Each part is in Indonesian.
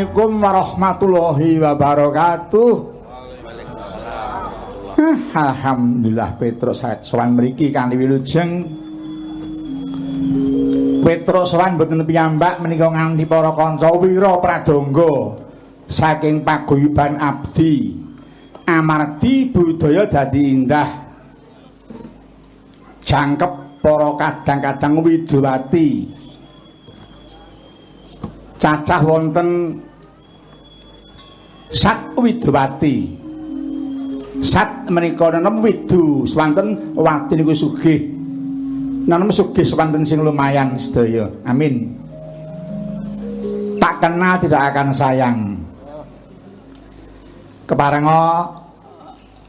Assalamualaikum warahmatullahi wabarakatuh. Alhamdulillah Petrus sowan mriki kanthi wilujeng. Petrus sowan boten piyambak menika nganti para kanca wira pradonga saking paguyuban abdi. Amardi budaya dadi indah. Jangkep para kadang-kadang widowati. cacah wonten sat widowati. Sat menika nenem widu swanten wati niku sugih. Nenem sugih swanten sing lumayan sedaya. Amin. Tak kenal tidak akan sayang. Keparenga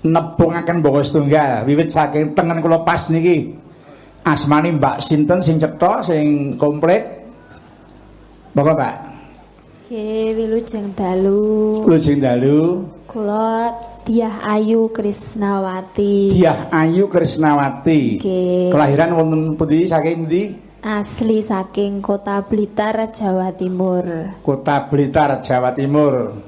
nebungaken bawa setunggal. Wiwit saking tengen kula pas niki. Asmani Mbak Sinten sing cetok sing komplit. Bapak Pak. Oke, wilujeng dalu. Wilujeng dalu. Kula Diah Ayu Krisnawati. Diah Ayu Krisnawati. Oke. Kelahiran wonten pundi saking pundi? Asli saking Kota Blitar, Jawa Timur. Kota Blitar, Jawa Timur.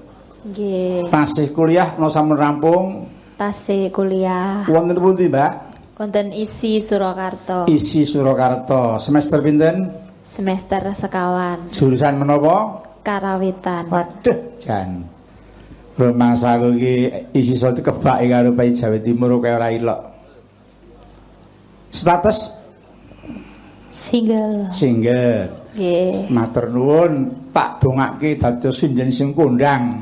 Nggih. Tasih kuliah no sampun rampung? Tasih kuliah. Wonten pundi, Mbak? Wonten isi Surakarta. Isi Surakarta. Semester pinten? semester sekawan jurusan menapa karawitan waduh jan Rumangsaku iki isi sote kebak karo Pai Jawa Timur kaya ora ilok. Status single single. nggih Matur nuwun, tak dongake dados sinjen sing kondang.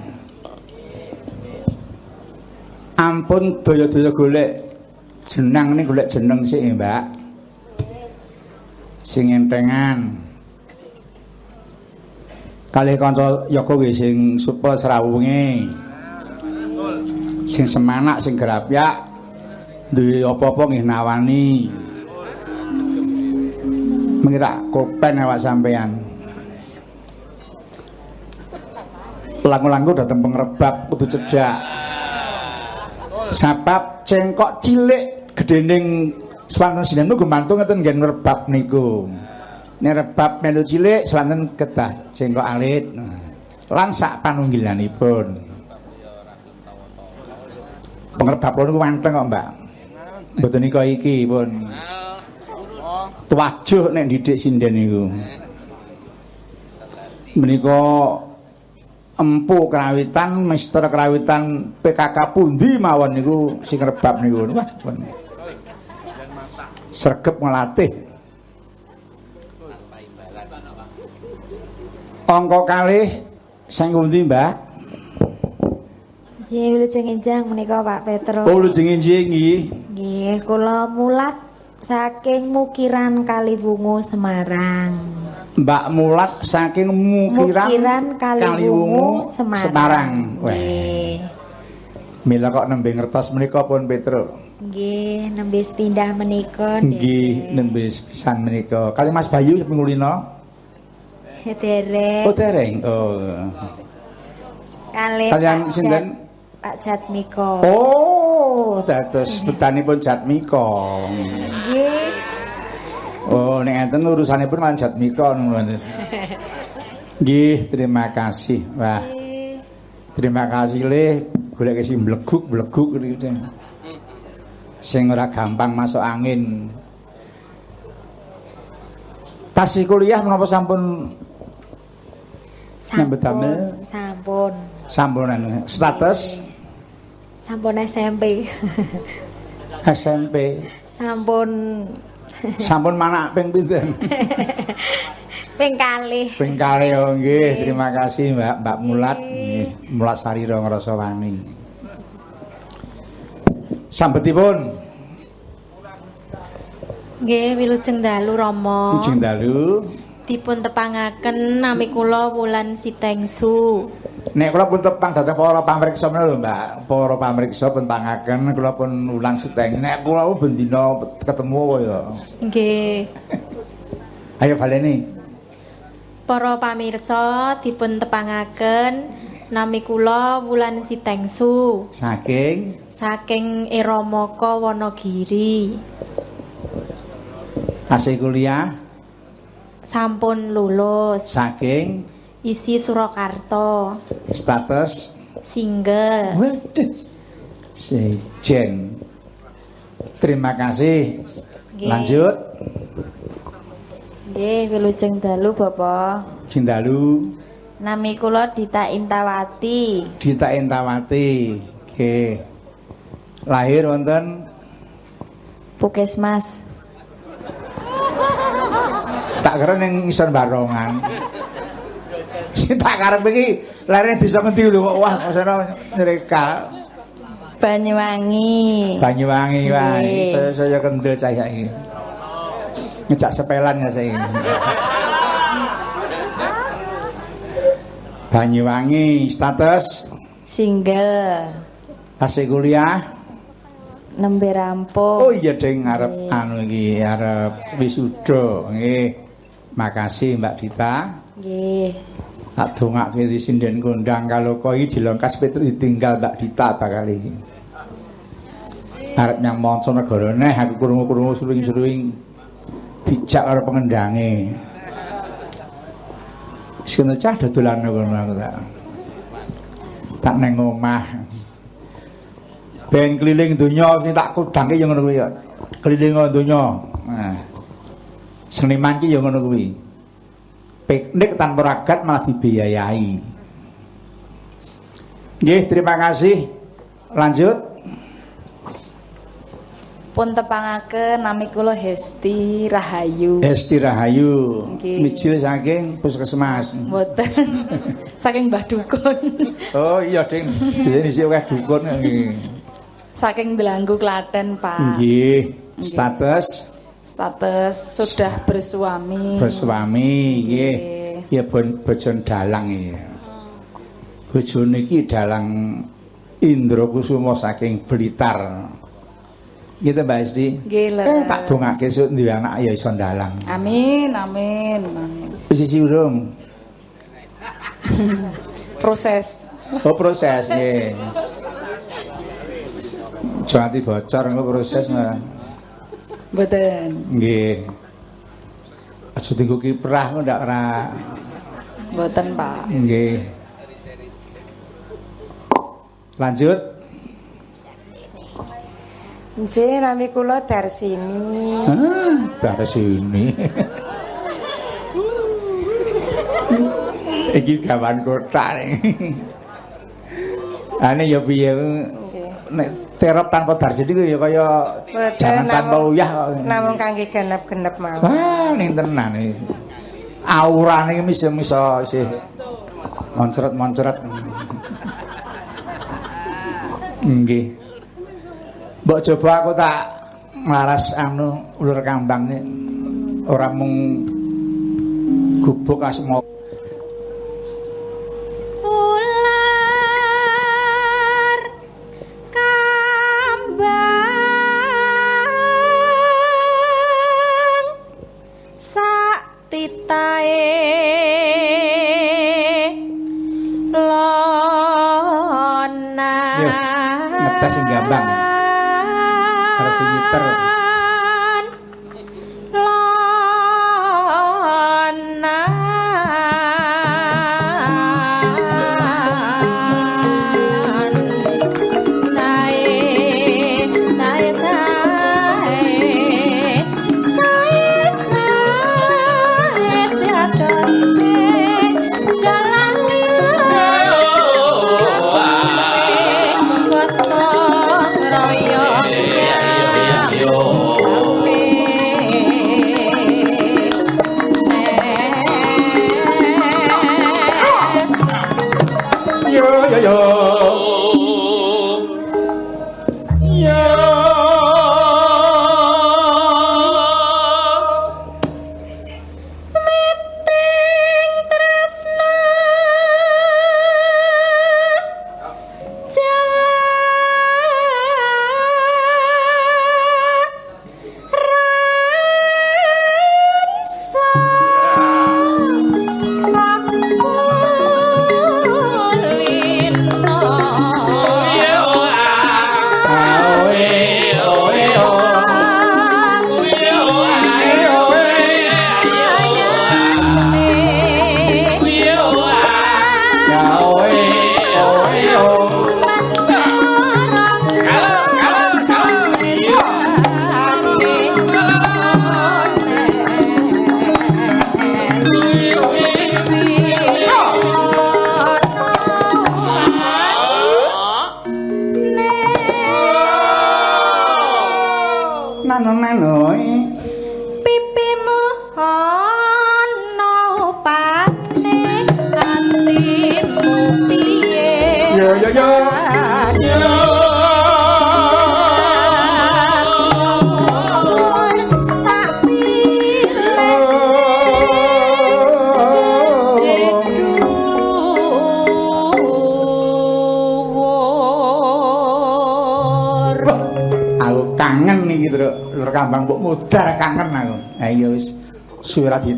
Ampun daya-daya golek jeneng ning golek jeneng sik, Mbak. Sing entengan. Kalih kanca Yoko nggih sing supa serawunge. Sing semanak, sing gerapyak, duwe apa-apa nggih nawani. mengira kopen awak sampean lagu-lagu datang pengrebab kudu cedak sabab cengkok cilik gedening swanten sinan niku mantu ngeten ngen rebab niku nek melu cilik swanten kedah cengkok alit lan sak panunggilanipun pengrebab niku wanteng kok Mbak mboten nika iki pun tuwajuh nek didik sinden niku. Menika empu kerawitan, mister kerawitan PKK pundi mawon niku sing rebab niku. Wah, pun. Sregep ngelatih. Angka kalih sing pundi, Mbak? Nggih wilujeng enjang menika Pak Petro Oh, lujeng nggih. nggih kula mulat saking Mukiran Kaliwungu Semarang Mbak Mulat saking Mukiran, Mukiran Kaliwungu Semarang, Semarang. Wah, nggih mila kok nembe ngertos menika pun Petro. nggih nembe pindah menika Nggih, nembe pisan menika. Kali Mas Bayu pengulina. Derek Oh, dereng. Oh. kalih Kalian sinten? Pak Jatmiko Oh, dados betanipun Jatmiko. nggih Oh, nek enten urusanipun lan Jatmiko. Nggih, terima kasih. Wah, terima kasih le golek sing bleguk-bleguk niku. Sing ora gampang masuk angin. Tasih kuliah menapa sampun Nyambut damel. sampun. Sampun. Anu. Status? Sampun SMP SMP sampun. Sampun mana ping pinten? Ping kalih. Ping kali oh nggih. Terima kasih Mbak Mbak Mulat. Nggih. Mulat Sarira ngrasa wani. Sambetipun Nggih, wilujeng dalu Rama. ujung dalu Dipun tepangaken nami kula Wulan Sitengsu. nek kula pun tepang dhateng para pamriksa menawa lho Mbak. Para pamriksa pun pangaken kula pun ulang seteng nek kula ben dina ketemu kaya Nggih. ayo baleni. Para pamirsa dipun tepangaken nami kula Wulan Sitengsu. Saking? Saking Eramaka Wonogiri. asih kuliah Sampun lulus saking isi Surakarta. status Single. Waduh. Sejen. Terima kasih. Nggih. Lanjut. nggih wilujeng dalu Bapak Cindalu nami kula Dita Intawati Dita Entawati. Oke. Lahir wonten Pukesmas tak kira ning ngisor barongan. Sing tak karep iki lahir desa ngendi lho kok wah maksudnya nyereka Banyuwangi Banyuwangi Nggih. saya kendel cah iki. Ngejak sepelan ya saya ini. Banyuwangi status single Asik kuliah. nembe rampung Oh iya ding arep anu iki arep wisuda. Nggih. Makasih Mbak Dita. nggih Tak dongake di sinden kondang kalau koi dilongkas Petru ditinggal Mbak Dita bakal iki. Arep nyang manca negara neh aku krungu-krungu suring-suring dijak karo pengendange. Sing cah dodolan ngono aku tak. Tak neng omah. Ben keliling donya sing tak kudange ya ngono kuwi ya. Keliling donya. Nah. Seniman ki ya ngono kuwi. Piknik tanpa ragat malah dibiayai. Nggih, terima kasih. Lanjut. Pun tepangaken nami kula Hesti Rahayu. Esti Rahayu. Nggih. Mijil saking Puskesmas. Mboten. Saking Mbah Dukun. Oh iya, Ding. Di sini sih akeh dukun. Saking Delanggu Klaten, Pak. Nggih. Status Status sudah bersuami. bersuami nggih. Ya bon bojon dalang ya. Bojone iki dalang Indra Kusuma saking Blitar. Gitu Mbak Esti. Nggih, Eh tak dongake esuk duwe anak ya iso dalang. Amin, amin, amin. Wis isi urung. Proses. Oh proses nggih. Jangan bocor engko proses nah. Mboten. Nggih. Aja dienggo kiprah kok ndak ora. Mboten, Pak. Nggih. Lanjut. Nggih, nami kula Darsini. Ah, dari sini. Iki gawan kotak nih. Ane ya piye nek terop tanpa darsini ku ya kaya jangan tanpa uyah kok. Namun kangge genep-genep mawon. Wah, ning tenan iki. Aurane iki bisa-bisa sih moncret-moncret. Nggih. Mbok coba aku tak nglaras anu ulur kambang nih. Ora mung gubuk asma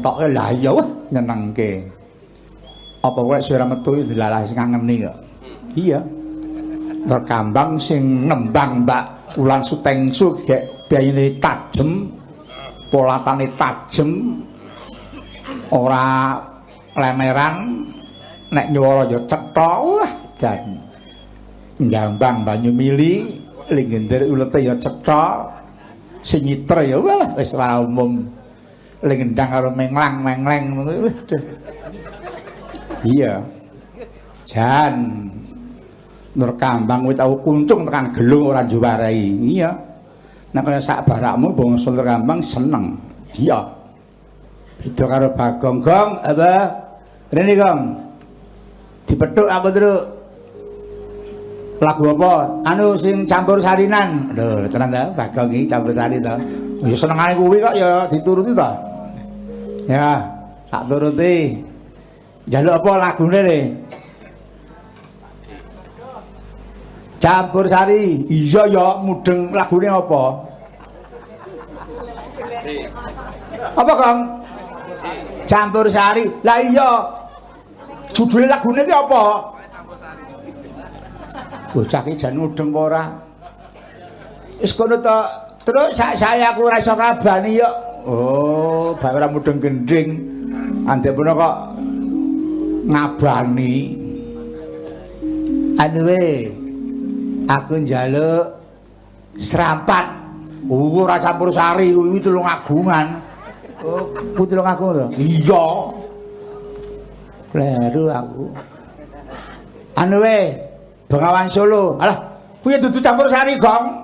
ditokke lah iya wah nyenengke. Apa kowe suara metu wis dilalah sing ngangeni kok. Iya. Lur kambang sing nembang Mbak Ulan Sutengsu gek biayane tajem, polatane tajem. Ora lemeran nek nyuwara ya cetha wah jan. Gambang banyu mili lingender ulete ya cetha sing nyiter ya walah wis ora umum lingendang karo menglang mengleng iya jan Nur Kambang kuwi tau kuncung tekan gelung ora juwarai. Iya. Nek kaya sak barakmu bangsa Nur Kambang seneng. Iya. Beda karo Bagong Gong apa? Rene Gong. Dipethuk aku terus lagu apa? Anu sing campur sarinan. Lho, tenan ta Bagong iki campur sari to. Ya senengane kuwi kok ya dituruti to. Ya, sak turuti. Jaluk apa lagune ne? Campur sari. Iya ya mudeng lagune apa? Apa, Kang? Campur sari. Lah iya. Judule lagune ki apa? Bocah ki jan mudeng apa ora? Wis kono to. Terus saya aku ora iso kabani yo. Oh, bae ora mudeng gending. Andek puno kok ngabani. Anu aku njaluk serampat. Uh, ora campur sari kuwi tulung agungan. Oh kuwi tulung agung to? Iya. Kleru aku. Anu we bengawan solo. Alah kuwi dudu campur sari gong.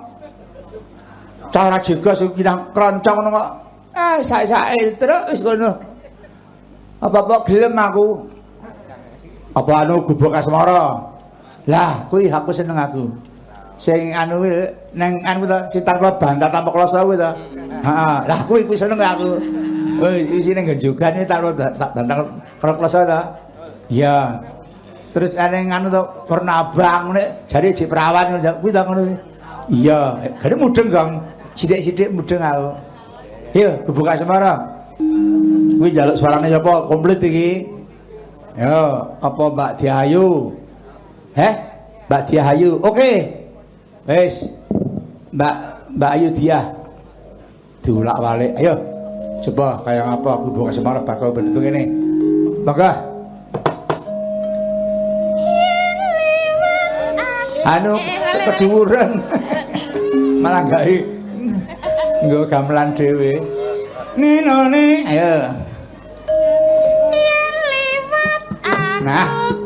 Cara jegos iki nang kroncong ngono kok eh sae-sae terus wis apa-apa gelem aku apa anu gubuk asmara Lah, kuwi aku seneng aku. Sing anu nang anu to, sing tanpa bantal tanpa kloso kuwi to. Heeh. Lah kuwi kuwi seneng aku. Woi, isine genjogan iki tanpa bantal kloso to. Iya. Terus ana anu to warna abang nek jare jek perawan kuwi to ngono. Iya, gane mudeng, Kang. Sithik-sithik mudeng aku. Yo, kebuka semara. Kuwi njaluk suarane sapa? Komplit iki. Yo, apa Mbak Diayu? Heh? Mbak Dia Ayu. Oke. Okay. Mbak Mbak Ayu Dia. Diulak balik. Ayo. Coba kayak apa aku buka semarang bakal bentuk ini. Maka Anu keduren. Malah gak Nggo gamelan dhewe. Nino ni. Ayo. Nah.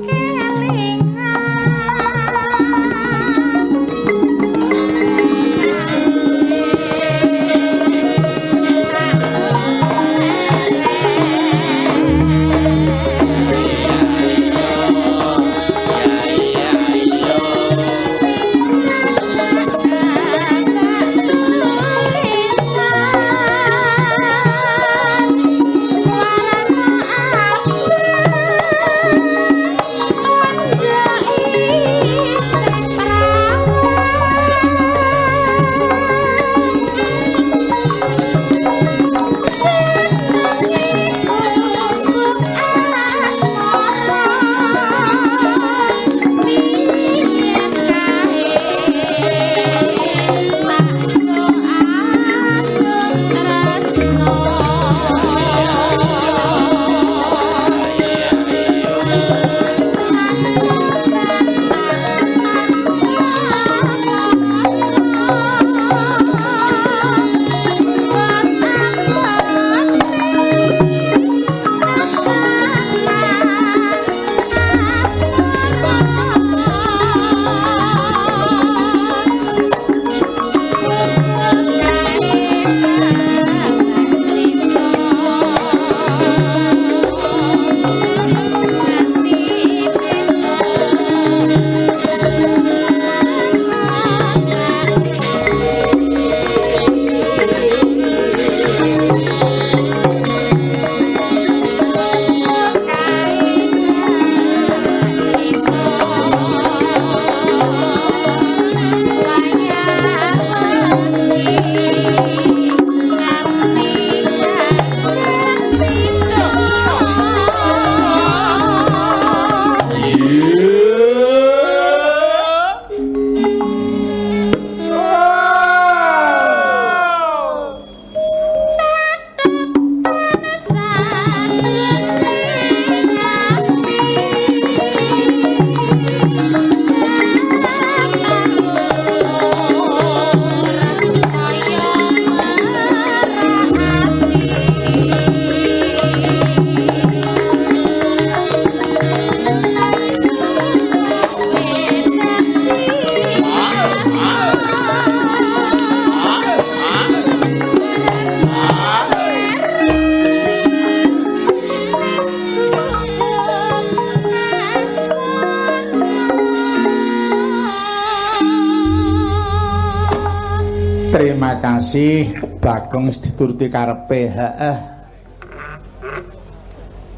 Bagong wis dituruti karepe. Heeh.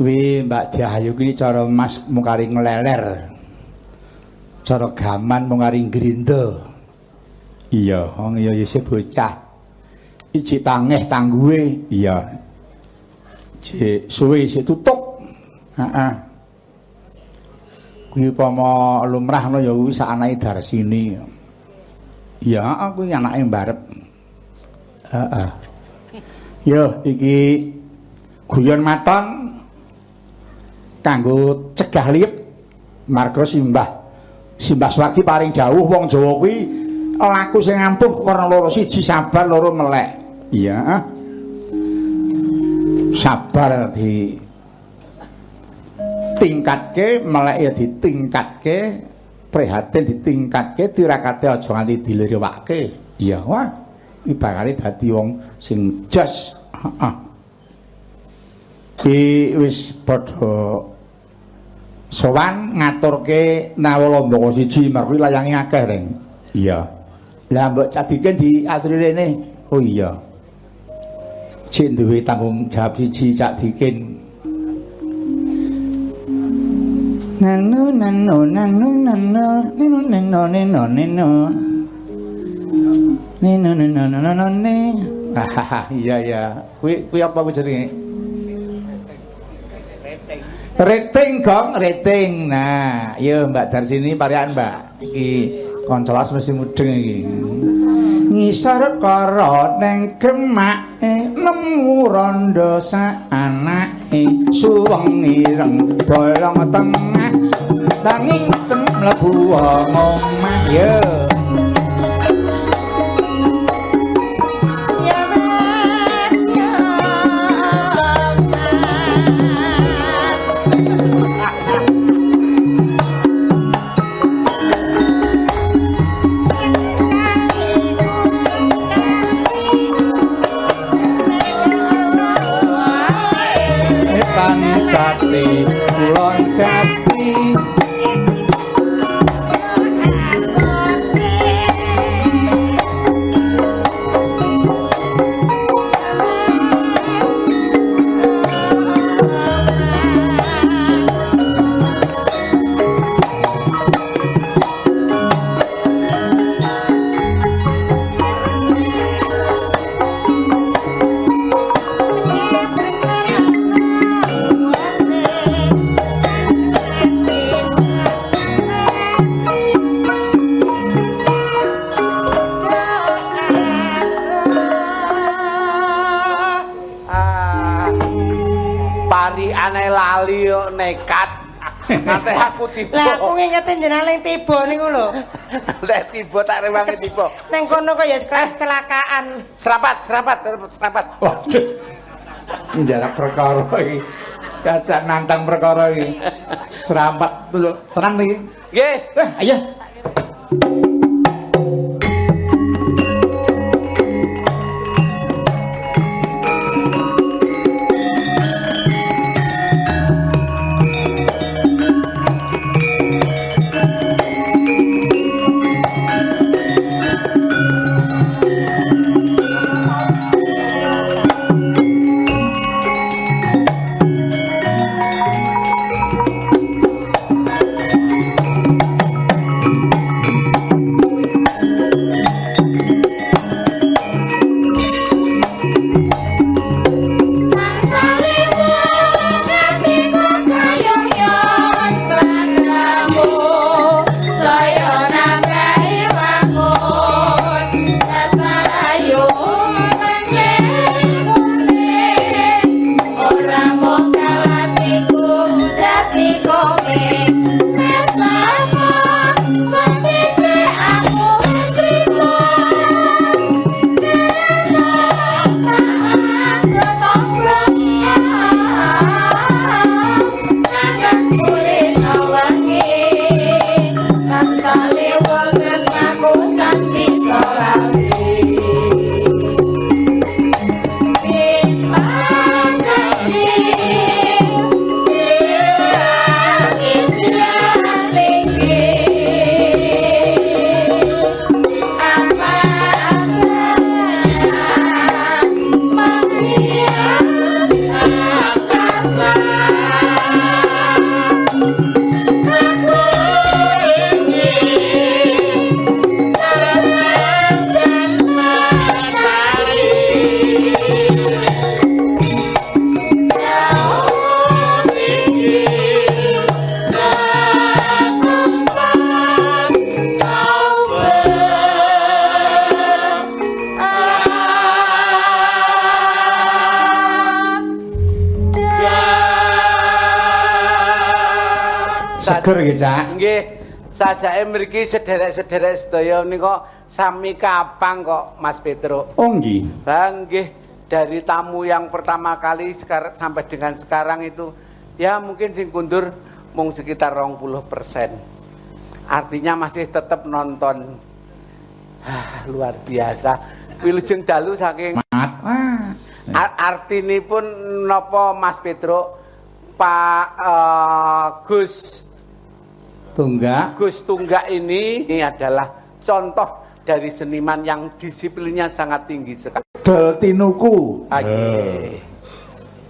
Wi Mbak Diayu kuwi cara Mas mungkari ngleler. Cara gaman mungkari grindo. Iya, wong iya isih bocah. Iji tangeh tangguhe. Iya. Cek suwe isih tutup. Heeh. Kuwi upama lumrah ngono ya kuwi sak anake Darsini. Iya, aku iki anake mbarep. Heeh. Yo, iki guyon maton kanggo cegah liep marga simbah. Simbah Swagi paring dawuh wong Jawa kuwi laku sing ampuh warna loro siji sabar loro melek. Iya. Sabar di tingkatke melek ya ditingkatke prihatin ditingkatke tirakate aja nganti dilirewake. Iya, wah. Ibakane dadi wong sing jas. Heeh. Ki wis padha sowan ngaturke Nawalambaka siji merkuwi layange akeh reng. Iya. Lah mbok cadike diaturi rene. Oh iya. Cek duwe tanggung jawab siji cak dikin. Nano nano nano nano nino nino nino nino nino nino nino Hahaha iya iya kuwi kuwi apa kuwi jenenge Rating gong, rating. Nah, yo Mbak Darsini parian Mbak. Iki koncolas mesti mudeng iki. Ngisor karo neng kemake nemu rondo saanake suweng ireng bolong tengah tanging cem mlebu omah yo. Amen. Nanti aku tiba. Lah aku ngingetin jenengan ning tiba niku lho. Lek tiba tak rewangi tiba. Ning kono kok ya kecelakaan. Serapat, serapat, serapat. Waduh. Njarak perkara iki. Kacak nantang perkara iki. Serampat dulu. Tenang iki. Nggih. Eh, ayo. Sederek-sederek sedaya menika sami kapang kok Mas Petro. Oh nggih. Dari tamu yang pertama kali sekarang sampai dengan sekarang itu ya mungkin sing kundur mung sekitar 20%. Artinya masih tetap nonton. Ah, luar biasa. Wilujeng dalu saking Mat. Ar artinipun napa Mas Petro Pak eh, Gus Tunggak. Gus Tunggak ini ini adalah contoh dari seniman yang disiplinnya sangat tinggi sekali. Dol tinuku. Oke.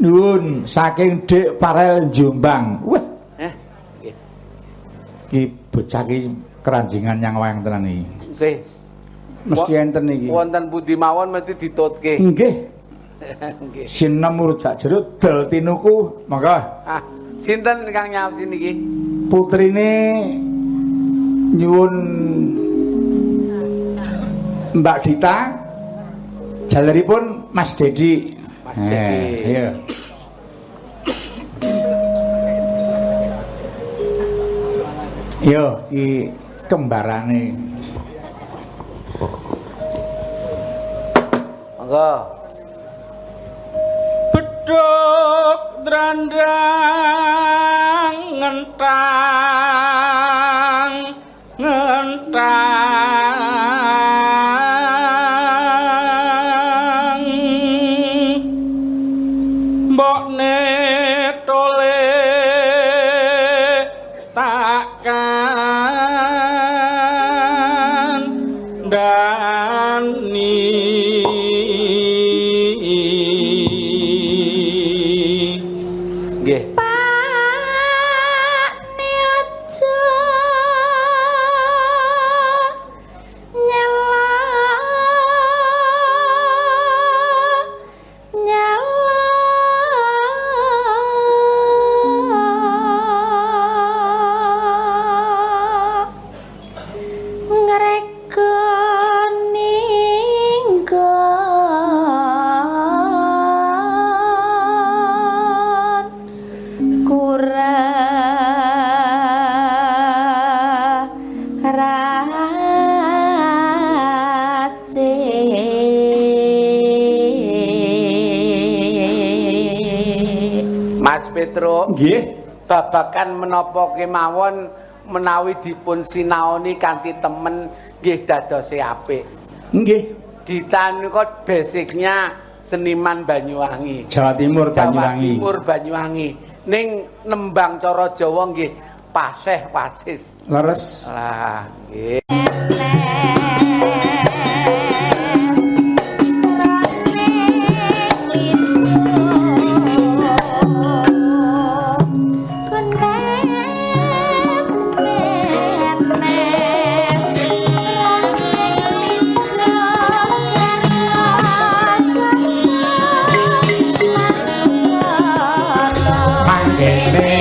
Nuwun saking Dik Parel Jombang. Wah, Eh, nggih. iki bocah iki keranjingan yang wayang tenan iki. Nggih. Mesti enten iki. Wonten pundi mawon mesti ditutke. Nggih. Nggih. Sinem urut sak jero dol tinuku. Monggo. Ah, sinten Kang nyaosi niki? Putrine nyuwun Mbak Dita jaleripun Mas Dedi Mas Dedi. iya Yo, ki kembarane. Monggo. bedhog drandang ngentang ngentang Petro, Nggih. babakan menapa kemawon menawi dipun sinaoni kanthi temen nggih dadose apik. Nggih. Dita nika basicnya seniman Banyuwangi. Jawa Timur Jawa Banyuwangi. Timur Banyuwangi. Ning nembang cara Jawa nggih paseh wasis. Leres. Lah, nggih. Amen.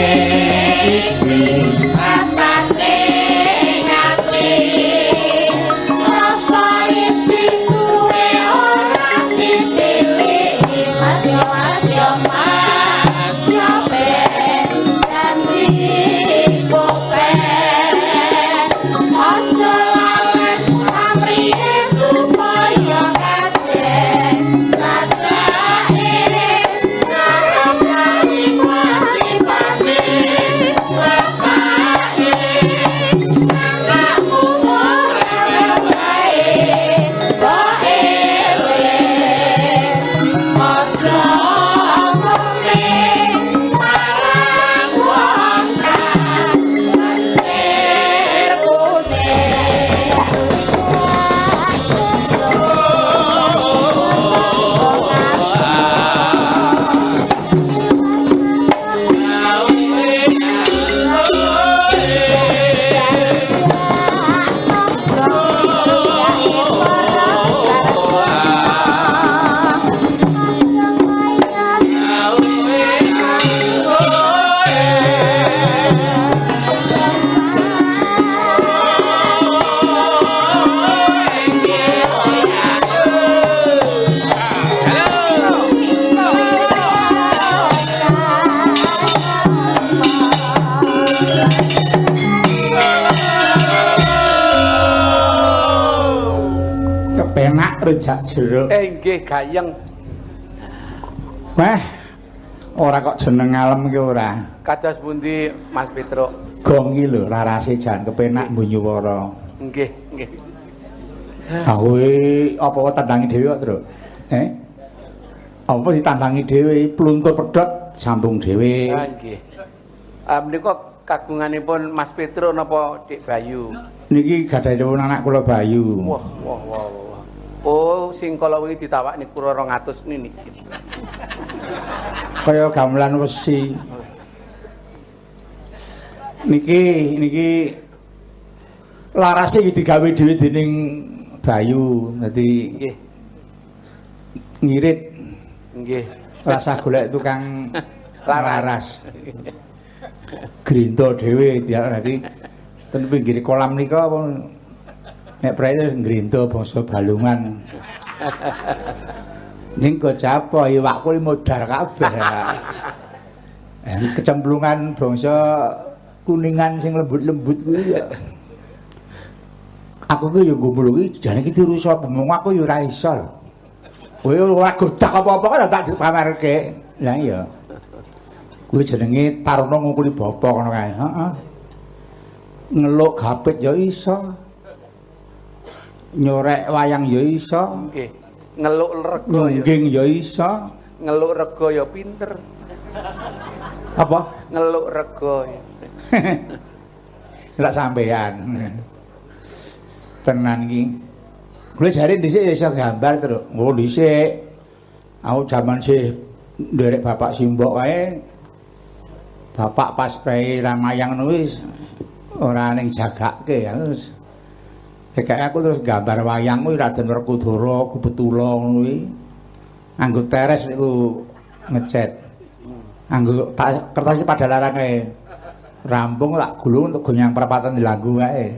Jeruk. Eh nggih gayeng Wah. Ora kok jeneng ngalem ki ora. kados pundi Mas Petruk? Gongi lho larase jan kepenak nggo nyuwara. Nggih, nggih. Ah kowe apa wae tandangi dhewe kok, Tru? Eh? Apa ditandangi dhewe pluntur pedhot sambung dhewe. Ah nggih. Ah menika kagunganipun Mas Petruk napa Dik Bayu? Niki gadhahipun anak kula Bayu. Wah, wah, wah. Oh, sing kala wingi ditawakni kura 200 niki. Kaya gamelan wesi. Niki niki larase iki digawe dhewe dening Bayu. Dadi Nggih, ngirit nggih. rasa golek tukang Laras. Grinda dhewe dadi ten pinggir kolam nika apa nek prae grinda bangsa balungan. Ning kok japa iwakku modar kabeh. Eh, kecemplungan bangsa kuningan sing lembut-lembut kuwi ya. Aku ki yo gumbul iki jane iki tiru sapa mung aku yo ora iso. Kowe ora godak apa-apa kan tak dipamerke. Lah iya. Kuwi jenenge taruna ngukuli bapa ngono kae. Heeh. Ngeluk gapit ya iso. Nyorek wayang ya iso. Nggih. Ngeluk rego ya. Nungging ya iso. Ngeluk rego ya pinter. Apa? Ngeluk rego ya. Ora sampean. Tenan iki. Kuwi jare dhisik ya iso gambar terus. Oh dhisik. Aku jaman sih nderek bapak simbok wae. Bapak pas bae ramayang wis ora ning jagake ya terus. Kayak aku terus gambar wayang kuwi Raden Werkudara, Kubetula ngono kuwi. Anggo teres niku ngecat. Anggo ta- kertas pada larange. Rampung tak gulung untuk gonyang perapatan dilanggu wae.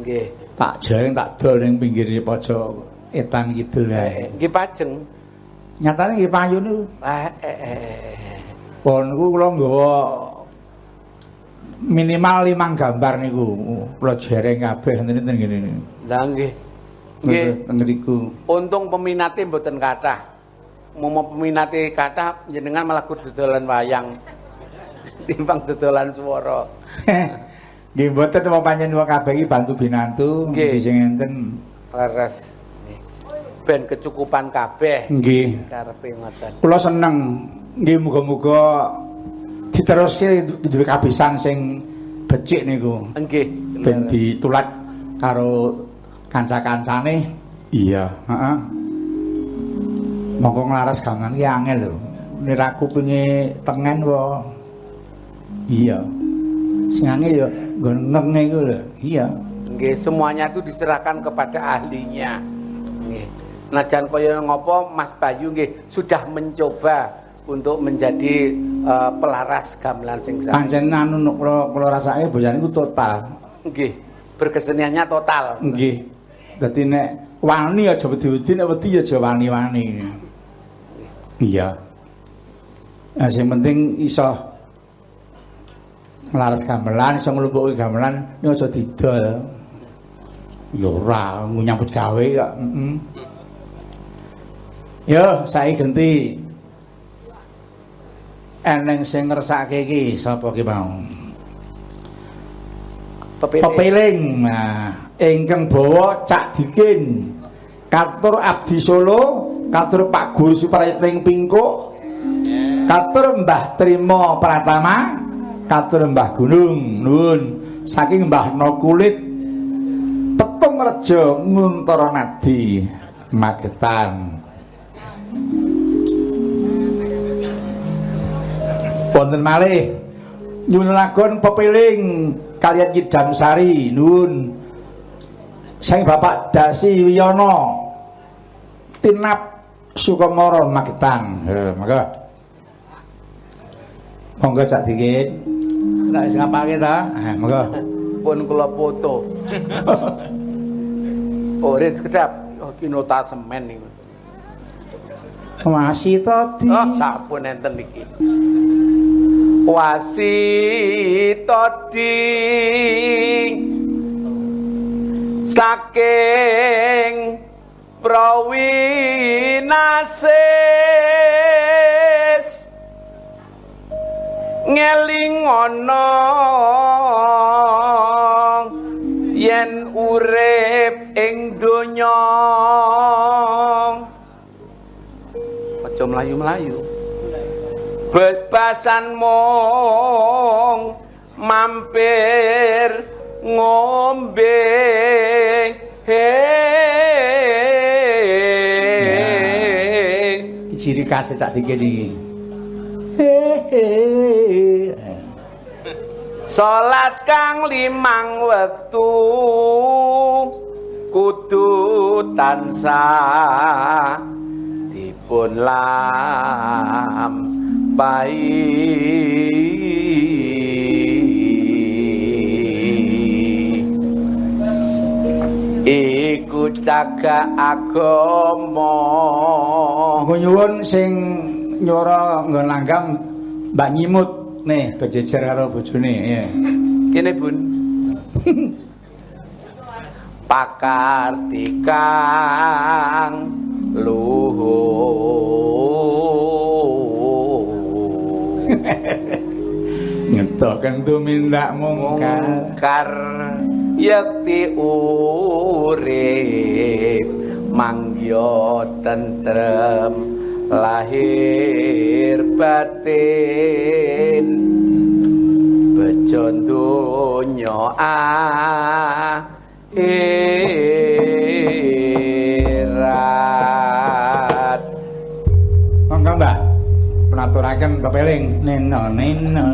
Nggih. Tak jaring tak dol ning pinggir pojok etan kidul Eh, wae. Nggih pajeng. Nyatane nggih payu niku. Ah, eh, eh. Pon niku kula nggawa minimal limang gambar niku. Kula jereng kabeh ngene ngene. Lah nggih. Nggih. Untung peminatnya mboten kathah. Mau peminatnya kathah jenengan malah kudu wayang. Timbang dodolan swara. Nggih mboten mau panjenengan kabeh iki bantu binantu Nggih. sing enten. Leres. Ben kecukupan kabeh. Nggih. Karepe ngoten. Kula seneng nggih muga-muga diteruske duwe kabisan sing becik niku. Nggih. ben ditulat karo kanca-kancane iya heeh mongko nglaras gaman ki angel lho nek aku pinge tengen wae iya sing angel ya nggon ngenge iku lho iya Nggih, semuanya itu diserahkan kepada ahlinya. Nggih. Najan kaya ngopo Mas Bayu nggih sudah mencoba untuk menjadi eh, pelaras gamelan sing sami. pancen anu kula kula rasake bojane iku total. Nggih, berkeseniannya total. nggih. Dadi nek wani aja wedi-wedi nek wedi aja wani-wani. Iya. Nah, sing penting iso nglaras gamelan iso nglumpuki gamelan ini aja didol. Ya ora nyambut gawe kok heeh yo saiki ganti eneng sing ngersake iki sapa ki mau? Pepiling. Nah ingkang bawa cak dikin katur abdi solo katur pak guru suprayitning pingkuk katur mbah trimo pratama katur mbah gunung. Nuwun. Saking mbah no kulit petung rejo nguntara nadi magetan wonten malih nyunagon pepiling kalian Kidam Sari nun sang Bapak Dasi Wiyono tinap Sukomoro Magetan Eh, monggo monggo cak dikit tak wis ngapake ta eh monggo Pun kula foto. Sekedap. Oh, ki nota semen niku. masih tadi Oh, sampun enten iki. Wasitodi saking prawinasis ngeling ana yen urip ing donya. Aja mlayu-mlayu bebasan mong mampir ngombe. He ciri khas cak dikene iki. Salat kang limang wektu kudu tansah dipun lampahi iku caga agama nyuwun sing nyuara nggon langgam Mbak Nyimut nih bejejer karo bojone ya. Kene Bun. Pakar tikang luhur. Ngetoken tumindak mungkar. Mungkar yakti urip mangyo tentrem lahir batin bejo donya akhirat ngetaken pepeling nena nena.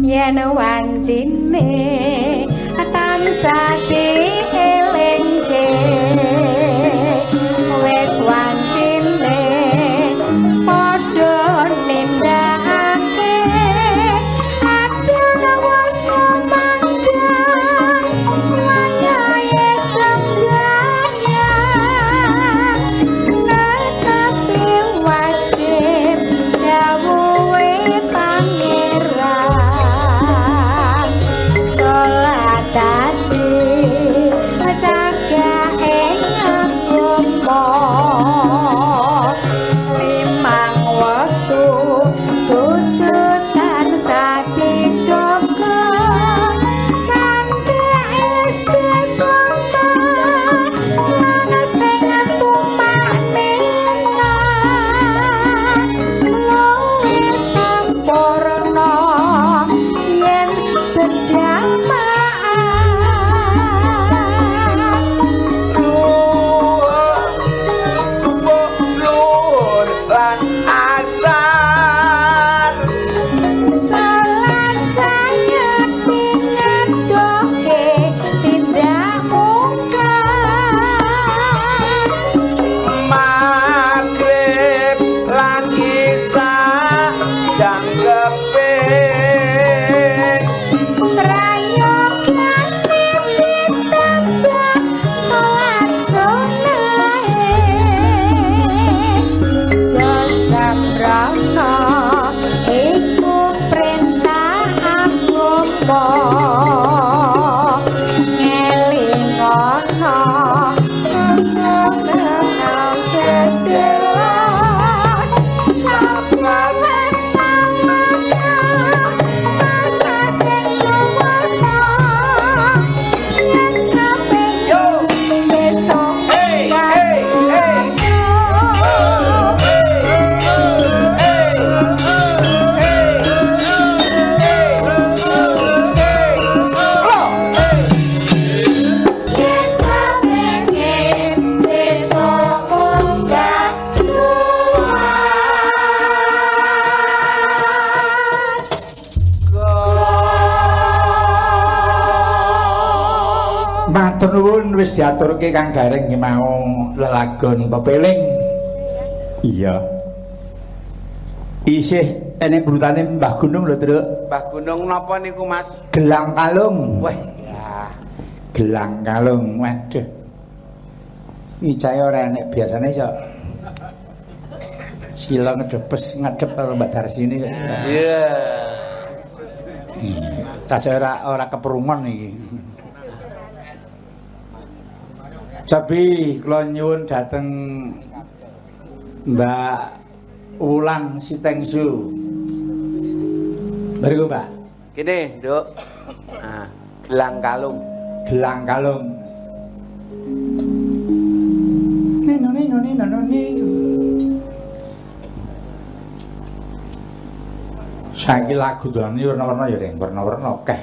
yen wancine tansah dihel Matur nuwun wis diaturke Kang Gareng mau lelagon pepeling. Iya. Isih enek brutane Mbah Gunung lho, Truk. Mbah Gunung napa niku Mas? Gelang kalung. Wah, ya. Gelang kalung. Waduh. Icae ora enek biasane iso. Sila ngedepes ngadep karo Mbak Darsini. Iya. Tak ora ora keperungan iki. Cepi kula nyuwun dhateng Mbak Wulan Sitengsu. Bariku, Pak. Gini, Nduk. Nah, gelang kalung. Gelang kalung. Nino nino nino nino. Saiki lagu dolan warna-warna ya, Deng. Warna-warna akeh.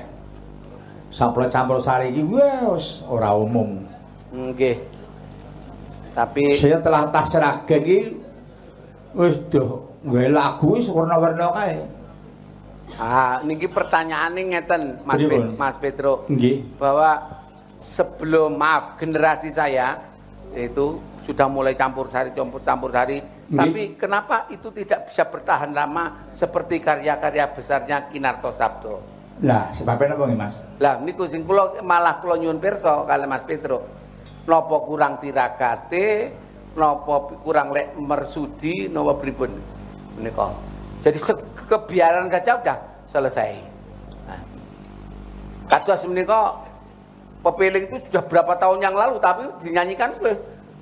Sampel campur sari iki wis ora umum. Nggih. Tapi Saya telah tasragen iki wis doh gawe lagu wis warna-warna kae. ah niki pertanyaane ngeten Mas? Pet- Mas Petro. Nggih. bahwa sebelum maaf generasi saya itu sudah mulai campur sari campur campur sari Nggih. tapi kenapa itu tidak bisa bertahan lama seperti karya-karya besarnya Kinarto Sabdo Lah, sebabnya apa nggih, Mas? lah niku sing kula malah kula nyuwun pirsa kali Mas Petro napa kurang tirakate napa kurang lek mersudi napa pripun? Menika. Jadi kebiaran gajah udah selesai. Nah. kados menika pepiling itu sudah berapa tahun yang lalu tapi dinyanyikan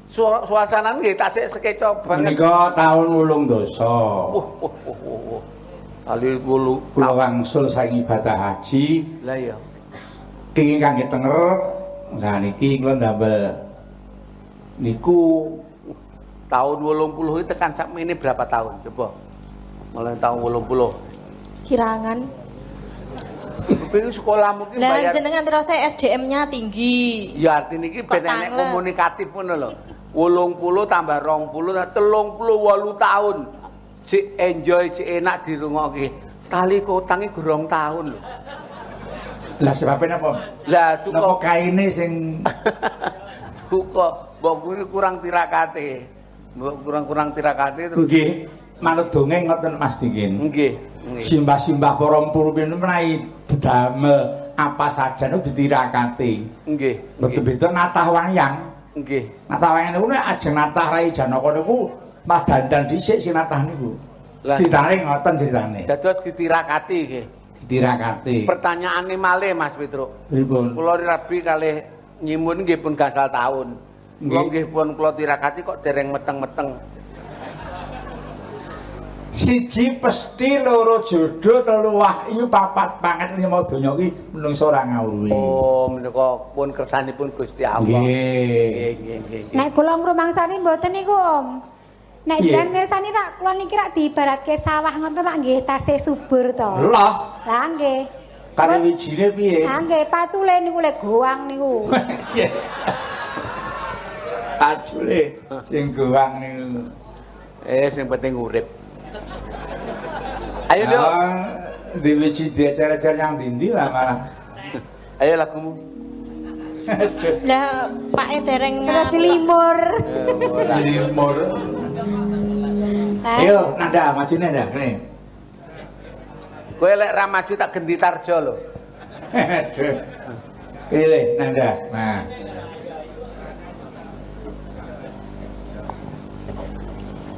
su- suasana nggih tasik sekeco banget. Menika tahun ulung dosa. wah wah wah wah, wah kali bulu Kula wangsul saking ibadah haji, lah iya. Kenging kangge tenger. Lah niki kula ndamel niku tahun 80 itu tekan sak ini berapa tahun? Coba. Mulai tahun 80 Kirangan. Kepingin sekolah mungkin Lah bayar. jenengan terus saya SDM-nya tinggi. ya artinya ini Kok ben enek komunikatif ngono lho. 80 tambah 20 38 tahun. Si enjoy si enak dirungokke. Tali kotangi gerong tahun lho lah sebabnya apa? lah Napa cukup kaine sing cukup mbok kuwi kurang tirakate mbok kurang-kurang tirakate terus nggih manut dongeng ngoten Mas Dikin. nggih Simbah-simbah para purwin menawi didamel apa saja nu ditirakati. nggih Betul betul natah wayang. nggih Natah wayang niku ajeng natah Rai Janaka niku mah dandan dhisik si natah niku. Ceritane ngoten ceritane. dados ditirakati nggih Ditirakati. pertanyaane malih Mas Petruk Pripun? Kula rabi kalih nyimun nggih pun gasal tahun. Kula Nggih. pun kula tirakati kok dereng meteng-meteng. Siji pesti loro jodoh telu wahyu papat panget lima donya iki menungso ora ngawruhi. Oh, menika pun kersanipun Gusti Allah. Nggih. Nggih, nggih, nggih. nggih. Nek kula ngrumangsani mboten niku, Om. Nek Piye? jenengan mirsani rak kula niki rak diibaratke sawah ngoten rak nggih tasih subur to. Loh, Lah nggih. kare wijine piye? Ah nggih pacule niku le goang niku. Iya. Ajule sing gowang niku. Eh, sing penting urip. Ayo. Ah, Di wiji diajar-ajar yang dindi lah malah. Ayo lagumu. Lah Pak e dereng Terus limur. Eh. Limur. Lah, Ayo, nanda majune nanda. Nih. Kowe lek ra maju tak gendi tarjo lho. Aduh. Pilih nanda. Nah.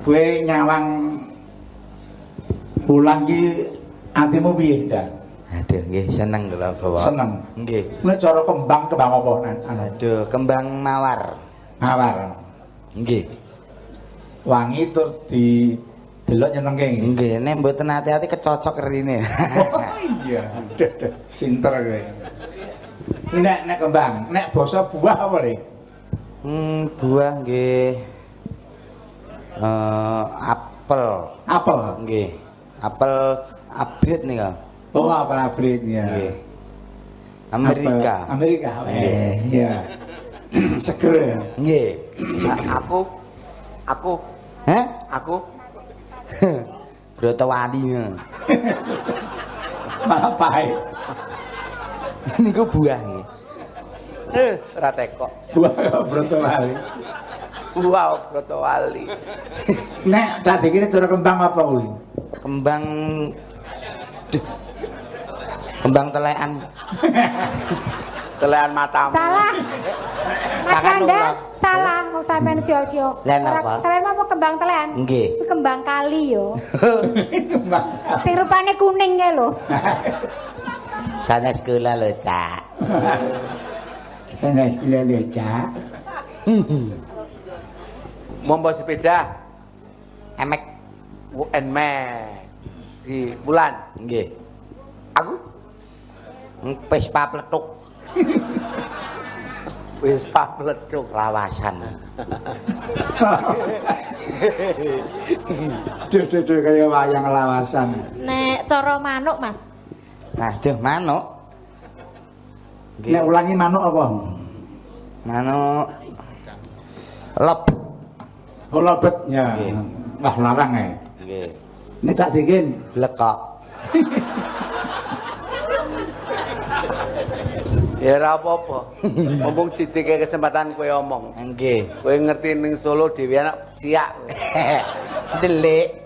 Kue nyawang pulang ki atimu piye dah? Aduh, nggih seneng kula bawa. Seneng. Nggih. Kuwi cara kembang kembang apa nan? Anu, Aduh, kembang mawar. Mawar. Nggih. Wangi tur di delok nyenengke. Nggih, nek mboten hati-hati kecocok rene. Oh iya, pinter kowe. Nek nek kembang, nek basa buah apa le? hmm, buah nggih. Eh, apel. Apel. Nggih. Apel abrit nika. Oh, apel abrit ya. Nggih. Amerika. Apel Amerika. Eh, iya. Seger. Nggih. Sa- Aku aku Hah? aku Brotowali. Malah pahit. Niku buah nggih. eh ora teko. Buah broto wali. Wow, Broto Wali. Nek cah iki cara kembang apa kuwi? Kembang Duh. Kembang telekan. Telean matamu. salah. Mas Kanda, salah mau sampean sio-sio. Lah, Ora- napa? Sampean mau kembang telean? Nggih. Kembang kali yo. Kembang. Sing rupane kuning kae lho. Sana sekolah lho, Cak. Sana sekolah le cah. Mombo sepeda Emek. UNMEK di bulan. Nggih. Aku Vespa pletuk wis paplecuk. lawasan. Duh duh duh kaya wayang lawasan. Nek cara manuk, Mas. Aduh, manuk. Nek ulangi manuk apa? Manuk lep. Oh lobet ya. Wah larang ya. Nggih. Nek cak dikin Lekok. Ya ora apa-apa. Mumpung kesempatan kowe omong. Nggih. Kowe ngerti ning Solo dhewe anak siak. Delik.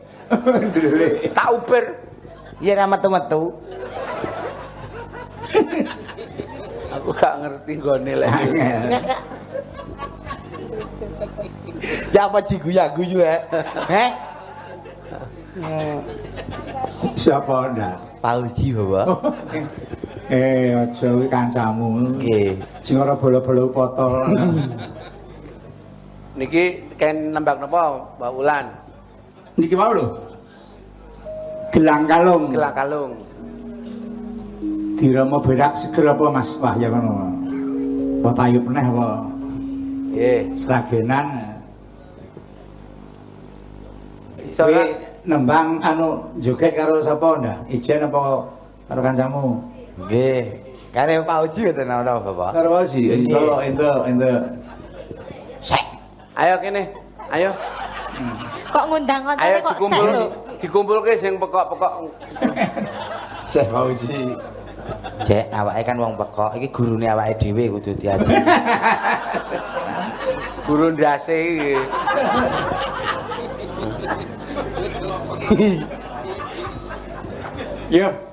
tak uber. Ya ra metu-metu. Aku gak ngerti gone lek. Ya apa jigu-guyu ya? Heh? siapa ndak? Pauji bawa. Eh aja kuwi kancamu. Nggih. Sing ora bola-bola foto. Niki ken nembak napa, Mbak Wulan? Niki mau lho. Gelang kalung. Gelang kalung. Dirama berak seger apa Mas? Wah ya ngono. Apa tayub neh apa? Nggih. Seragenan. Iso nembang anu joget karo sapa ndak? Ijen apa karo kancamu? Nggih. Kare Pauji mboten ana Bapak. Karo wae sih. Ento ento ento. Sek. Ayo kene. Ayo. Kok ngundang Ayo koncone kok dikumpul sek lho. dikumpulke sing pekok-pekok. Syekh Fauzi. Cek awake kan wong pekok, iki gurune awake dhewe kudu diajar. Guru ndase iki. Yo.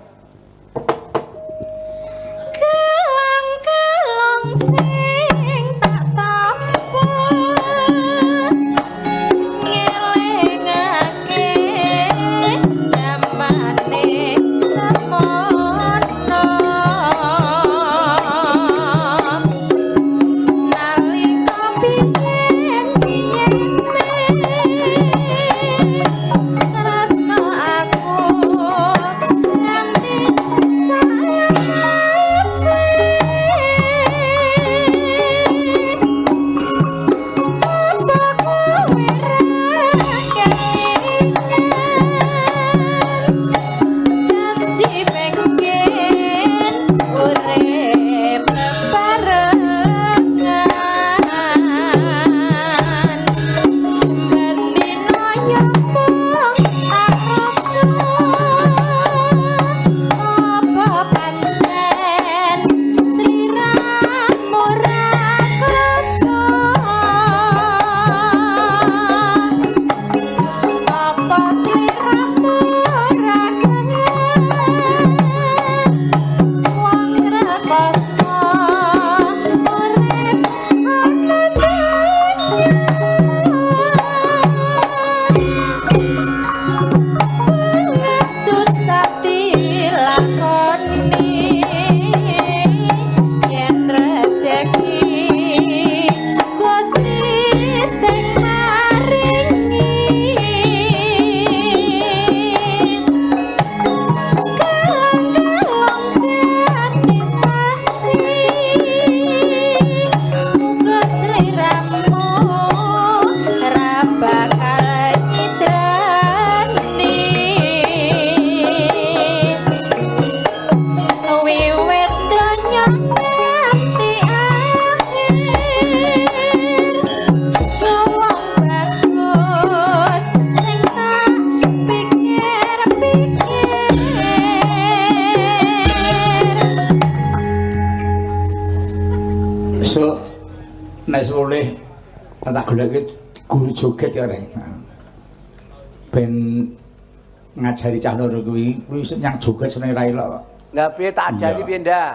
Ngajari cah loro kuwi kuwi sing nyang joget seneng ra ilok. Lah piye tak ajari Iya. piye ndak?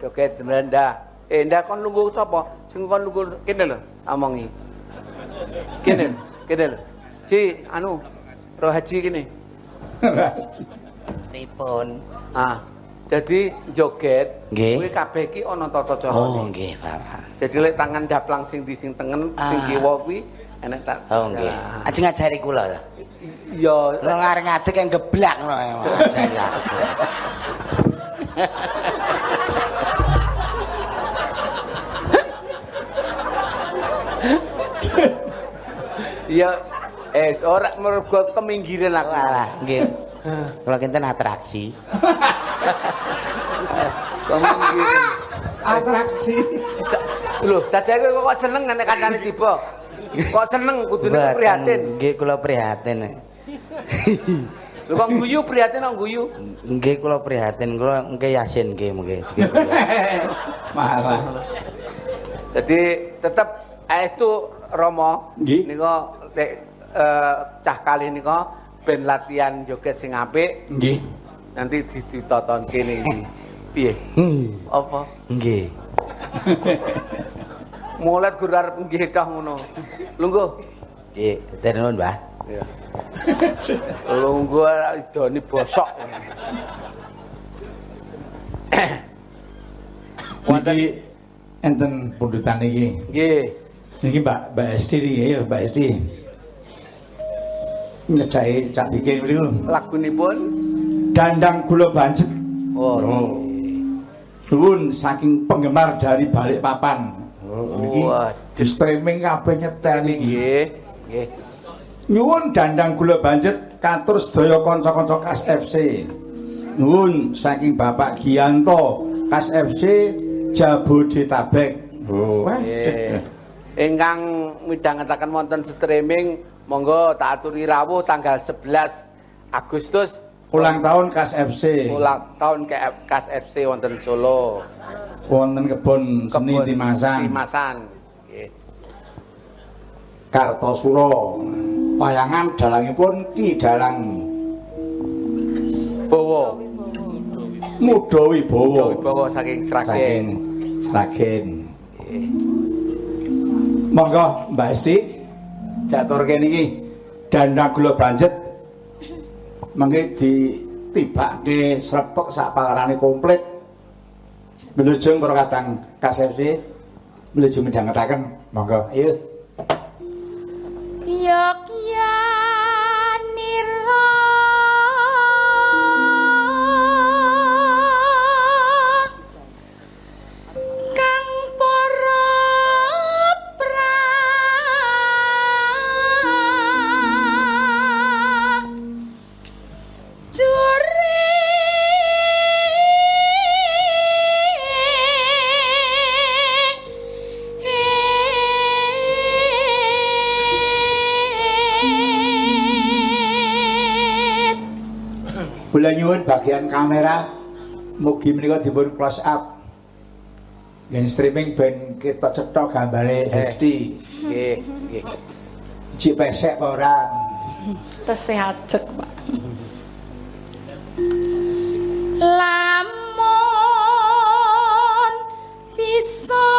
Joget bener ndak? Eh ndak kon lungguh sapa? Sing kon lungguh kene lho omongi. Kene, kene lho. Ji, anu, Roh Haji kene. Pripun? Ah, Jadi joget Nggih. kuwi kabeh iki ana tata Oh, carane. nggih, Bapak. Jadi lek tangan japlang sing di sing tengen, sing Ah. kiwa kuwi enek tak. Oh, nggih. Nah, Ajeng ngajari kula ta. Ya lo areng ngadek yang geblak ngono Ya es ora mergo keminggiran aku lah nggih. Kalau kinten atraksi. Atraksi. Lho, cacahe kok seneng nek kancane tiba. Kok seneng kudune prihatin. Nggih, kula prihatin. Lho kok guyu prihatin kok guyu. Nggih, kula prihatin. Kula engke Yasin nggih mengke. Malah. Jadi tetep aestu Romo Nggih. nika eh, cah kali nika ben latihan joget sing apik Nggih. nanti di- ditoton kene iki. Piye? Apa? Nggih. Mulet guru arep nggih kah ngono. Lungguh. Nggih, terus Mbah. Iya. Lungguh idone bosok. Wonten enten pundutan iki. Nggih. Niki Mbak Mbak Esti niki ya Mbak Esti. Nyedai cak dikir niku. Lagunipun Dandang gula banjet. Oh. Nuwun saking penggemar dari balik papan. Oh, niki Wah. di streaming kabeh nyetel iki. Nggih. Nggih. Nyuwun dandang gula banjet katur sedaya kanca-kanca Kas FC. Nuwun saking Bapak Gianto Kas FC Jabodetabek. Oh. Ingkang midhangetaken wonten streaming monggo tak aturi rawuh tanggal 11 Agustus Ulang tahun Kas FC. ulang tahun ke Kas FC wonten Solo. Wonten kebon seni Timasan. Timasan. Nggih. Kartosuro. Wayangan dalangipun Ki Dalang Bowo. Muda Wibowo. Wibowo saking Sragen. Saking Sragen. Monggo Mbak Esti diaturke niki dandang gula banjet mengke ditibake srepek sak palarane komplit Melujung para kadang KSFC menuju midhangetaken monggo ayo. Yogyaniro Kula nyuwun bagian kamera mugi menika dipun close up. Yen streaming ben kita cetok gambare HD. Nggih, nggih. Cik pesek apa ora? Tesih ajek, Pak. lamun bisa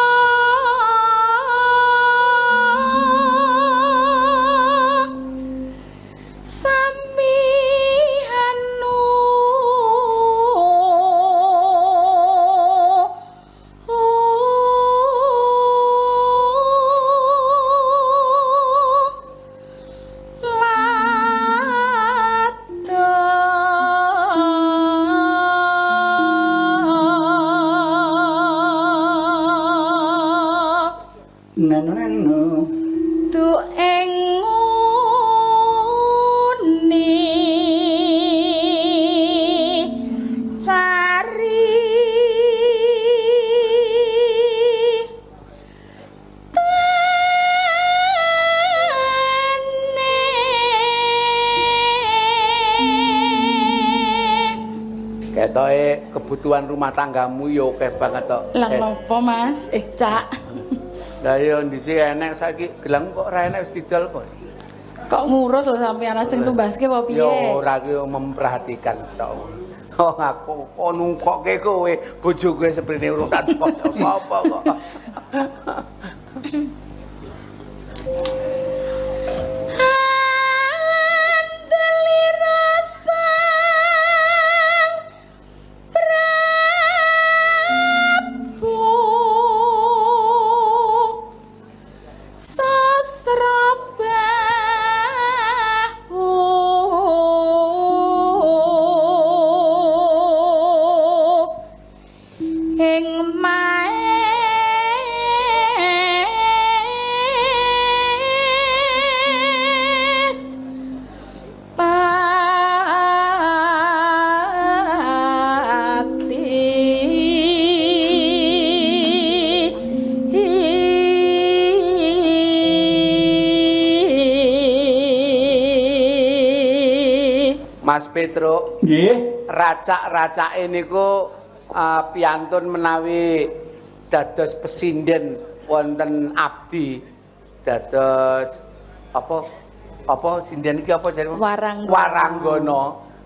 kebutuhan rumah tanggamu yo akeh banget tok. Lah ngopo, Mas? Eh, Cak. Lah yo ndisi enek saiki gelang kok ora enek wis didol kok. Kok ngurus lho sampean ajeng tumbaske apa piye? Yo ora ki memperhatikan tok. Oh aku kok nungkokke kowe bojo kowe seprene urung tak apa kok. Nggih. racak-racake niku uh, piantun menawi dados pesinden wonten abdi. Dados apa apa sinden iki apa jare? Waranggana. waranggana.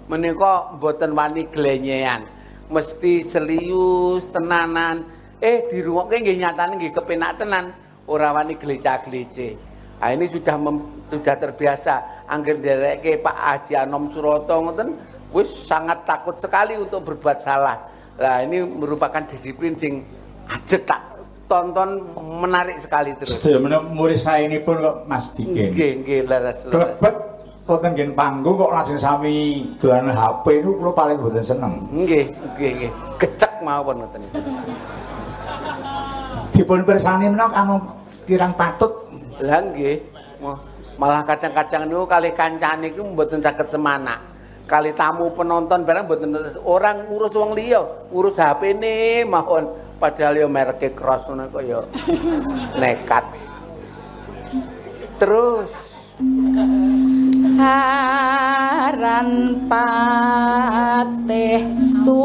Menika mboten wani glenyean. Mesti serius tenanan. Eh dirungokke nggih nyatane nggih kepenak tenan. Ora wani glecak-glece ah ini sudah mem- sudah terbiasa. Angger nderekke Pak Haji Anom Suroto ngoten wis sangat takut sekali untuk berbuat salah lah ini merupakan disiplin sing ajek tak tonton menarik sekali terus Sedaya menawa murid saenipun kok Mas Dikin. nggih nggih leres Klebet wonten nggih panggung kok langsung sami dolanan HP niku kula paling mboten seneng. Nggih, nggih, nggih. Gecek mawon ngoten. Dipun pirsani menawa kamu kirang patut Lah nggih. Malah kadang-kadang niku kali kancane iku mboten saged semana. Kali tamu penonton barang mboten orang ngurus wong liya, ngurus HP-ne mawon. Padahal yo mereke cross ngono kok yo nekat. Terus. Haran patih su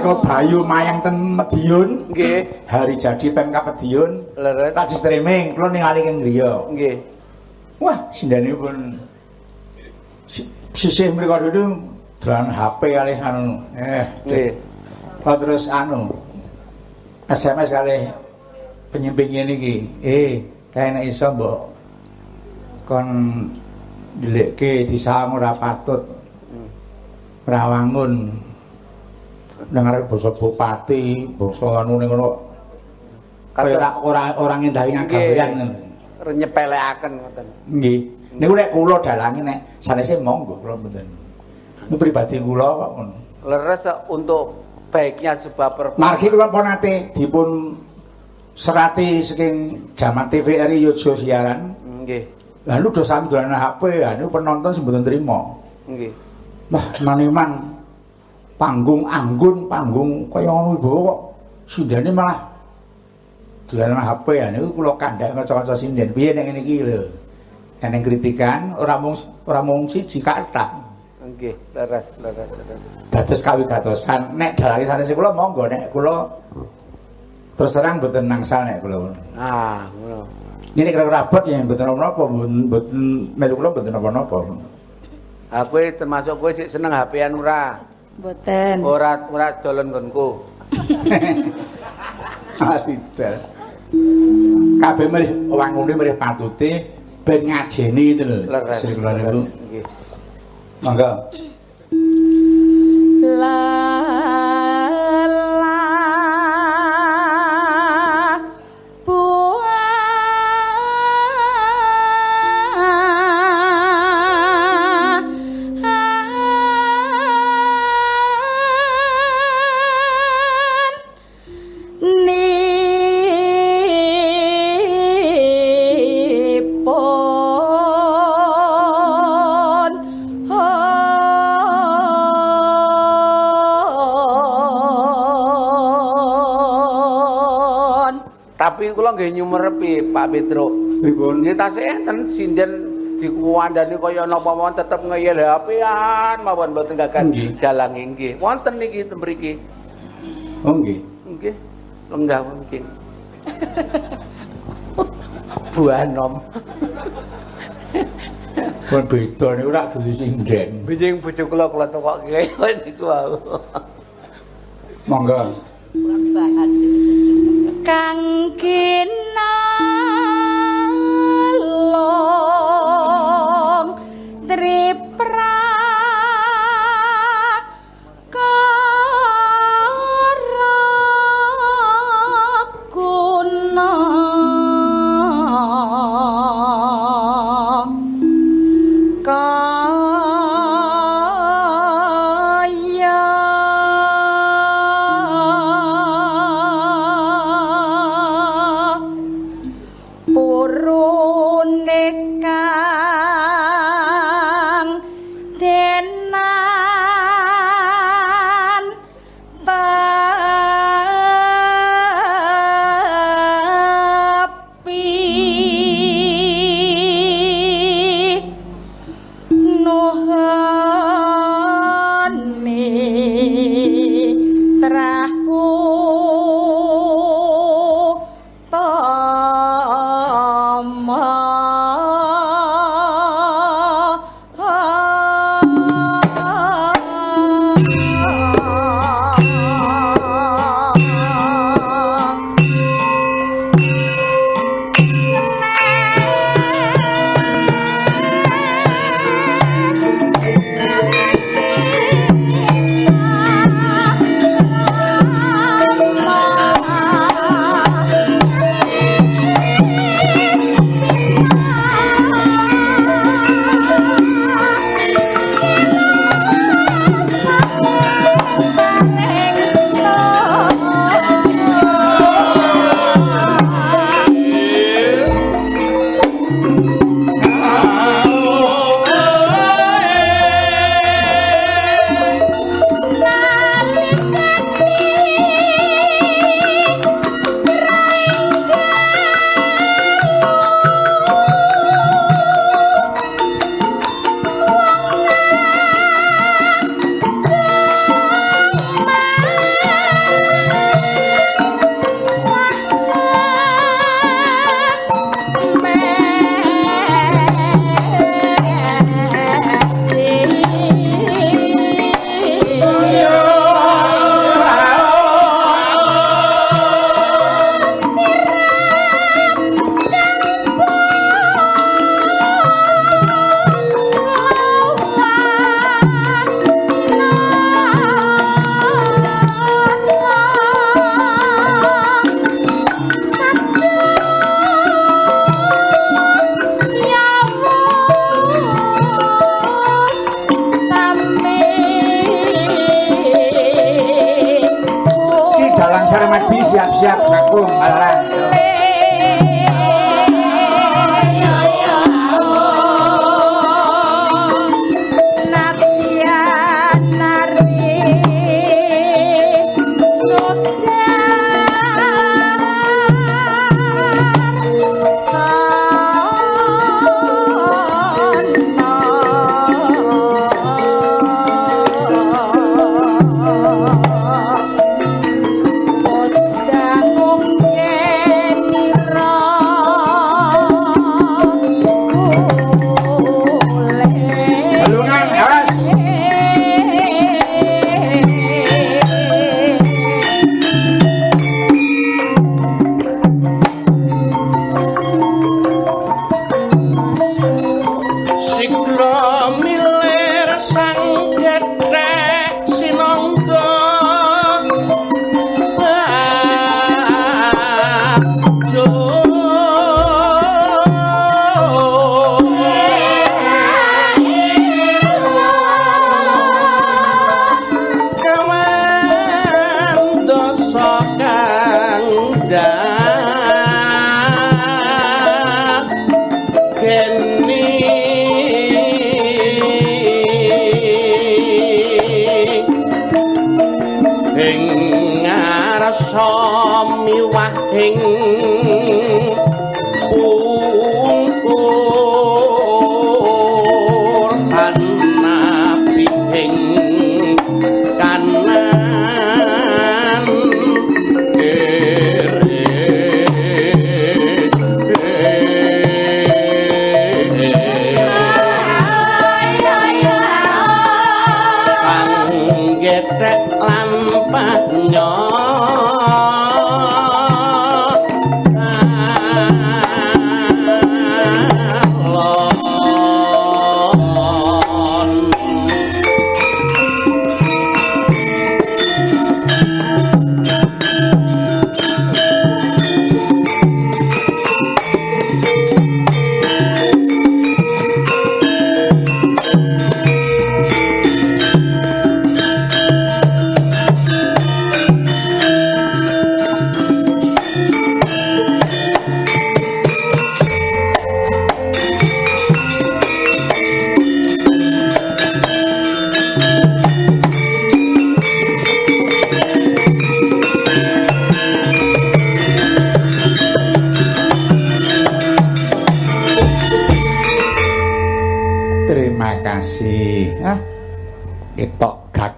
nalika Bayu mayang ten Medion nggih, hari jadi Pemkab Medion leres. lagi streaming kula ningali keng griya. Nggih. Wah, sindanipun si, sisih mriku dulu dolan HP kali anu eh Nggih. Kok terus anu SMS kali penyimping ini ki eh kayaknya iso mbok kon dilekke disang ora patut ora wangun dengar basa bupati basa anu ning ngono ora ora ora ngendahi ngagawean ngono Nyepeleaken ngoten. nggih niku nek kula dalangi nek sanese monggo kula mboten niku pribadi kula kok ngono Leres untuk baiknya sebuah performa. Margi kula pun nate dipun serati saking jaman TVRI Yogyo siaran. Nggih, Lalu do sami dolanan HP, niku penonton sing mboten trima. nggih. Wah, maniman panggung anggun, panggung kaya ngono ibu kok sindane malah dolanan HP ya niku kula kandhak kanca-kanca sinden. Piye nek ngene iki lho. Eneng kritikan ora mung ora mung siji kathah. Nggih, leres, leres, leres. dados kawigatosan nek dalange sanes kula monggo nek kula terus terang mboten nangsal nek kula Ah, ngono. ini nek kira abot ya mboten napa mboten mboten melu kula mboten napa-napa Aku termasuk kowe sik seneng HP-an ora? Mboten. Ora ora dolen nggonku. Asidal. Kabeh mrih wangune mrih patute ben ngajeni itu lho. Sing kula niku. Nggih. Monggo. Kula nggih nyumerepi Pak Petro. Pripun? Nggih tasih enten sinden dikuwandani kaya napa mawon tetep ngeyel HP-an mawon mboten gagan Nggih. dalange nggih. Wonten niki mriki. Oh nggih. Nggih. Lenggah mungkin. Buanom. Pun beda niku rak dudu sinden. Bijing bojo kula kula tokokke niku wau. Monggo.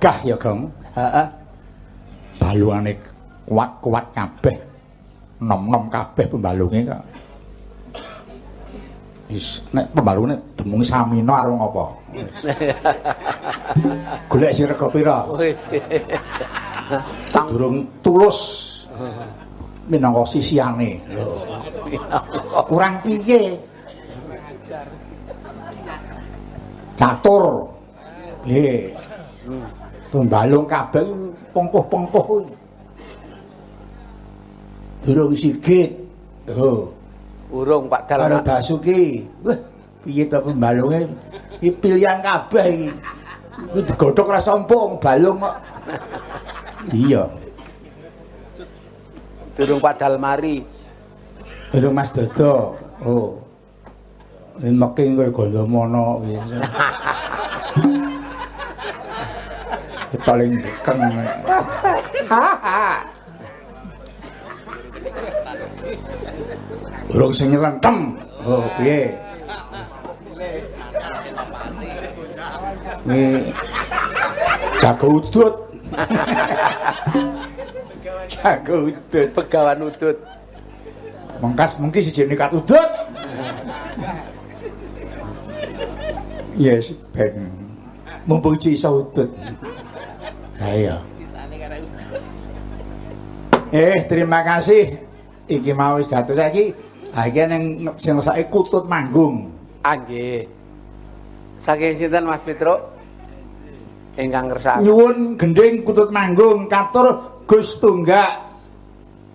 Gagah ya, Gong. Heeh. Balungane kuat-kuat kabeh. Nom-nom kabeh pembalunge kok. Wis nek pembalune demung samina arep ngopo? Wis. Golek sing rega pira? Wis. Durung tulus minangka sisiane. Lho. Kurang piye? Catur. Nggih. Pembalung kabeh pengkuh-pengkuh kuwi. Durung sigit. Oh. Urung Pak Karo Dalmat. Basuki. Wah, piye to pembalunge? Iki pilihan kabeh iki. Iki digodhog ra sompong balung kok. Iya. Durung Pak Dalmari. Durung Mas Dodo. Oh. Ini meking kowe Gondomono kuwi. Paling dekeng. Durung sing nyelentem. Oh, piye? Jago udut. jago udut. Begawan udut. Mengkas mungkin si jenis kat udut. Yes, ben mumpung ci iso udut. Iya. Eh, terima kasih. Iki mau wis dados saiki. Ha iki ning sing saiki kutut manggung. Ah nggih. Saking sinten Mas Petro? Ingkang kersane. Nyuwun gending kutut manggung katur Gus Tunggak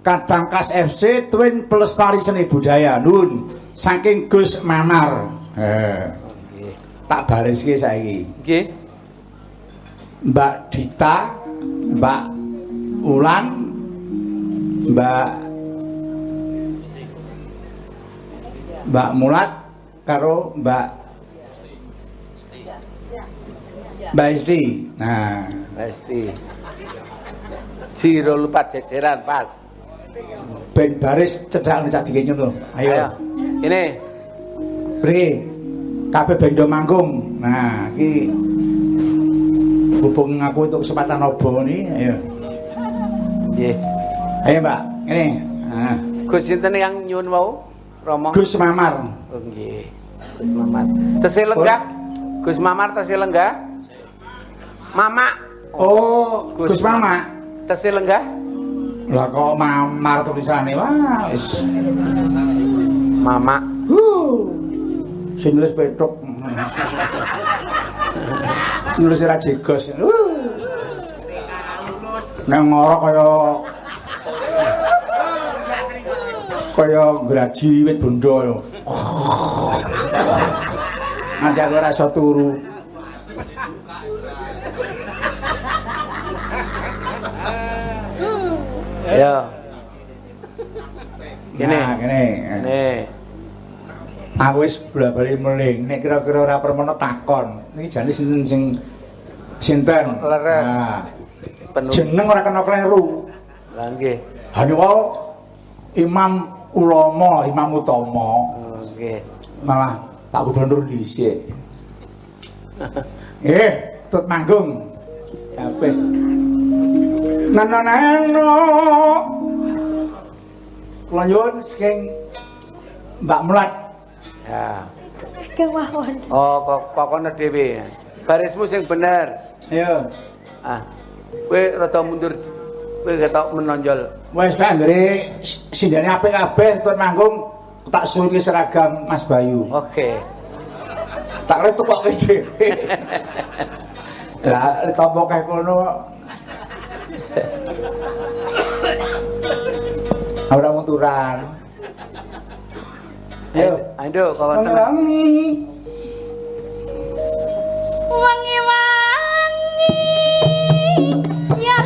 Kadangkas FC Twin Pelestari Seni Budaya Nun saking Gus Mamar. Eh. Tak bariske saiki. Nggih. Mbak Dita, Mbak Ulan, Mbak Mbak Mulat karo Mbak Mbak Isti. Nah, Pasti. Jiro lupa jejeran pas. ben baris cedhak ngecak dikene lho. Ayo. Ini Mriki kabeh bendo manggung. Nah, iki hubung aku untuk kesempatan obo nih, ayo. nggih. Ayo, Mbak. Ini. Nah, Gus sinten yang nyuwun wau? Romo. Gus Mamar. Oh, nggih. Gus Mamar. Tesih lenggah? Gus Mamar tesih lenggah? Mama. Oh, Gus Mama. Tesih lenggah? Lah kok Mamar tulisane. Wah, wis. Mama. Huh. Sing nulis petok. Nulis ra jegos. Nang ngorok kaya kaya graji wit bondo. Nanti aku ora iso turu. Ya. Gini. Nah, gini. Nih. Aku wis bola-bali meling. Nek kira-kira ora permono takon. Niki jane sinten sing sinten? Leres. Nah, jeneng ora kena kleru. Lah nggih. Hanya wau Imam ulama, Imam utama. Oh, Nggih. Malah Pak Gubernur dhisik. Eh, tut manggung. Kabeh. Nananano. Kula nyuwun saking Mbak Mulat. Ya. Kemawon. Oh, kok pokoknya dhewe. Barismu sing bener. Ayo. Ah. Kowe rada mundur. Kowe ketok menonjol. Wes tak nggere sindene apik kabeh tut manggung tak suruhi seragam Mas Bayu. Oke. Tak kira tukokke dhewe. Lah ditampa kae kono. Ora muturan. Ayo, ayo, ayo, wangi wangi wangi ya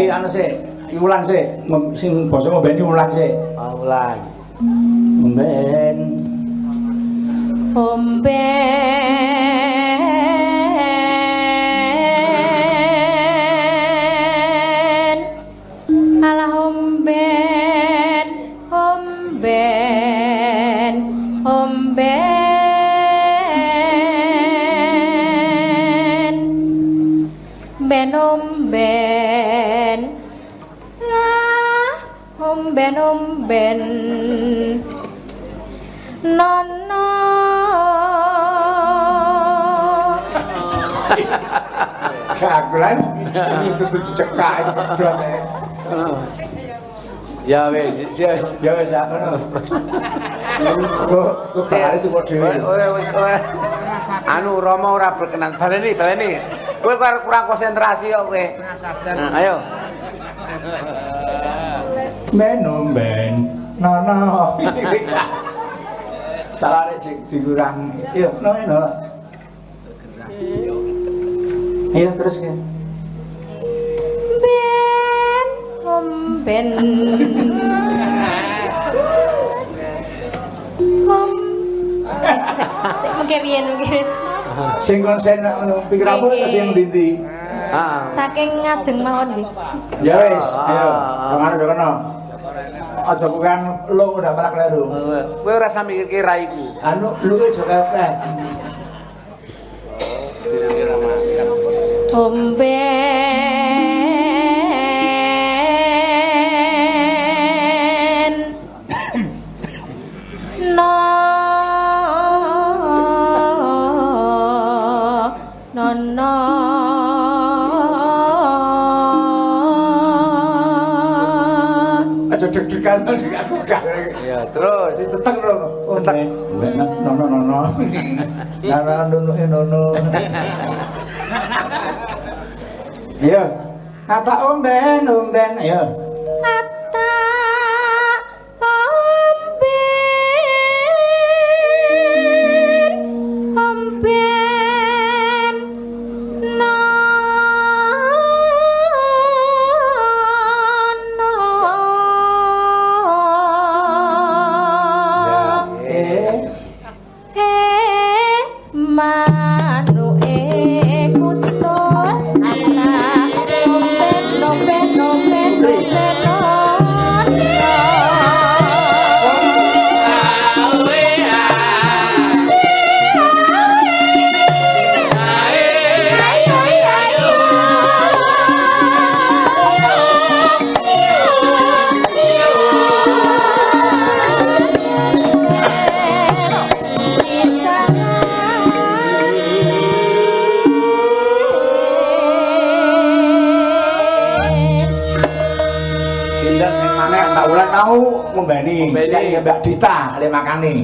Ki anu sik, iki ulan sik, sing basa ngombeni ulan sik. Ah, Ulan. Ngomben. Omben omben Nono Kagulan. Itu tuh dicekak itu pedot. Ya wis, ya. Ya wis ya ngono. Kok itu dhewe. Wes, wes, wes, wes. Anu Rama ora berkenan. Baleni, baleni. Kowe kurang kurang konsentrasi kok kowe. Nah, ayo. Ben. Nono. Salah nek cek dikurang. Yo, no no. Ayo terus ya. Ben omben Om Sik mengke riyen mengke. Sing konsen pikir apa sing ndi. Saking ngajeng mawon nggih. Ya wis, ayo. Yo kena. Aja bukan lu udah malah kleru. Kowe ora usah mikirke raiku. Anu lu aja kayak Omben aku gak. Ya, terus. Tetek lho. Oh, Tetek. No no no no. Nana nono nono. Iya. Apa omben omben ayo.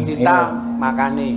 Dita le makani.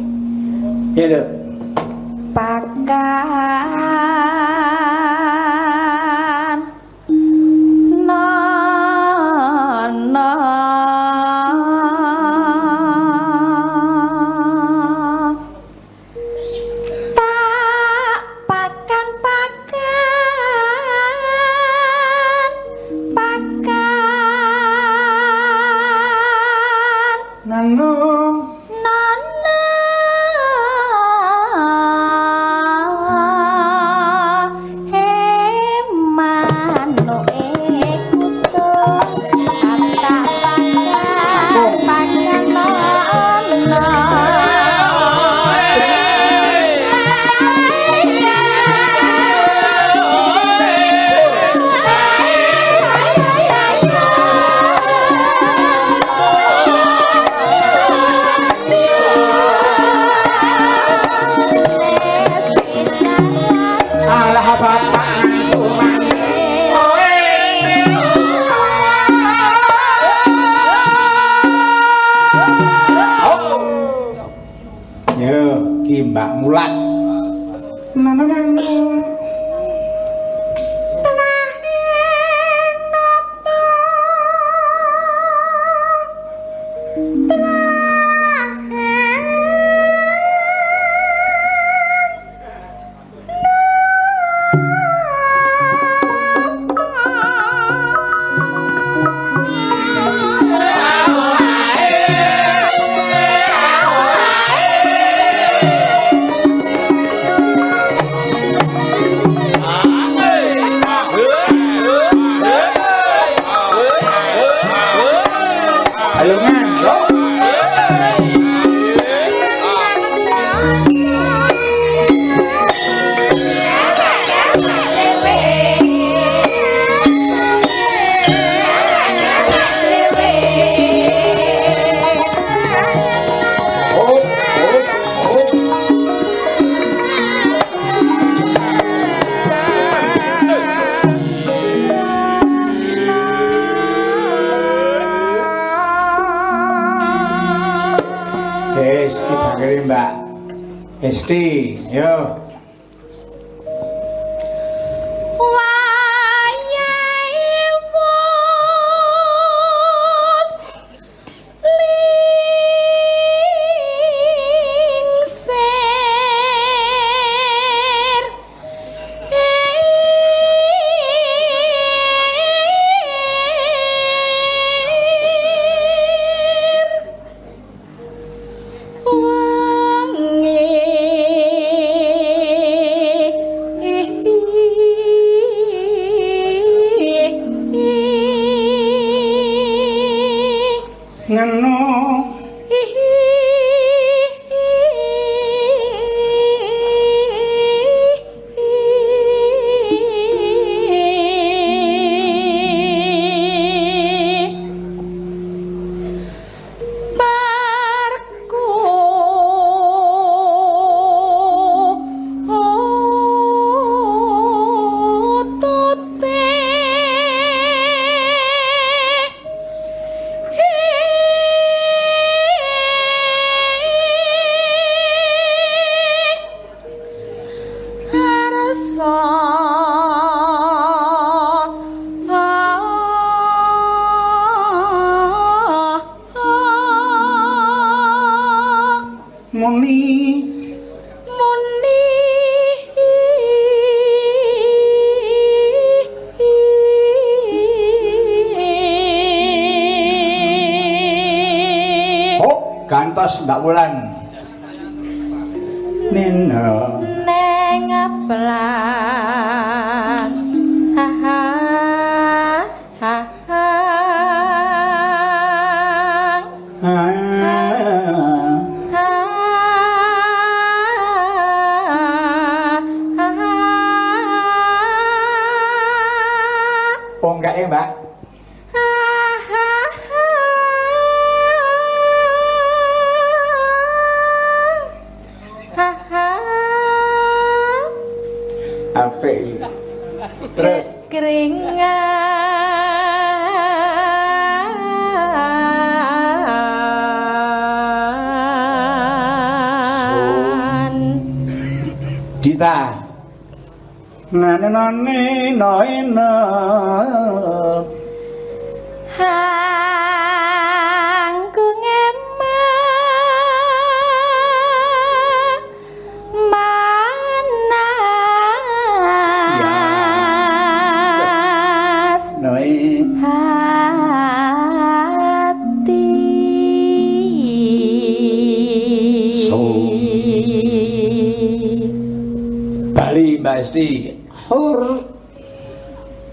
Bali Mbak Esti. Hur.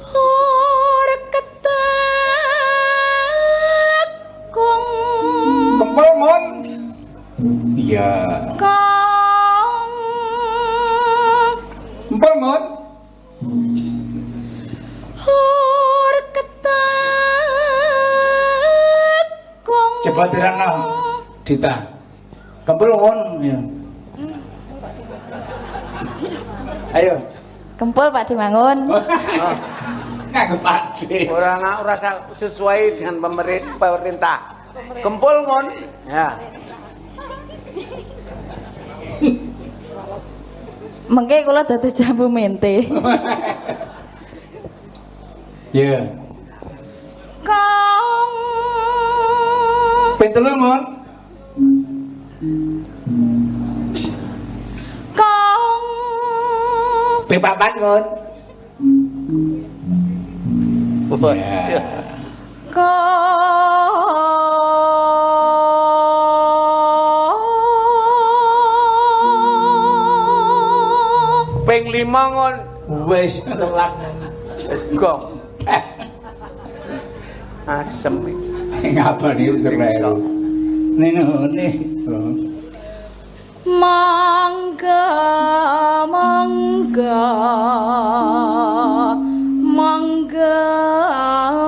Hor ketekung Kempel mon. Iya. kong Kempel mon. Hor ketekung Coba dirana. Dita. Pak Dimangun. Nganggo. Orang ora sa- sesuai dengan pemerintah. Kempul mon. Ya. Mengke kula dadi jambu mente. Ya. kong Pentelu mon. Be papan ngon. Ping lima ngon. wis telat. Wis gong. Asem. Ngapa nih, Mr. Lero? Nino, nih. Mangga mangga mangga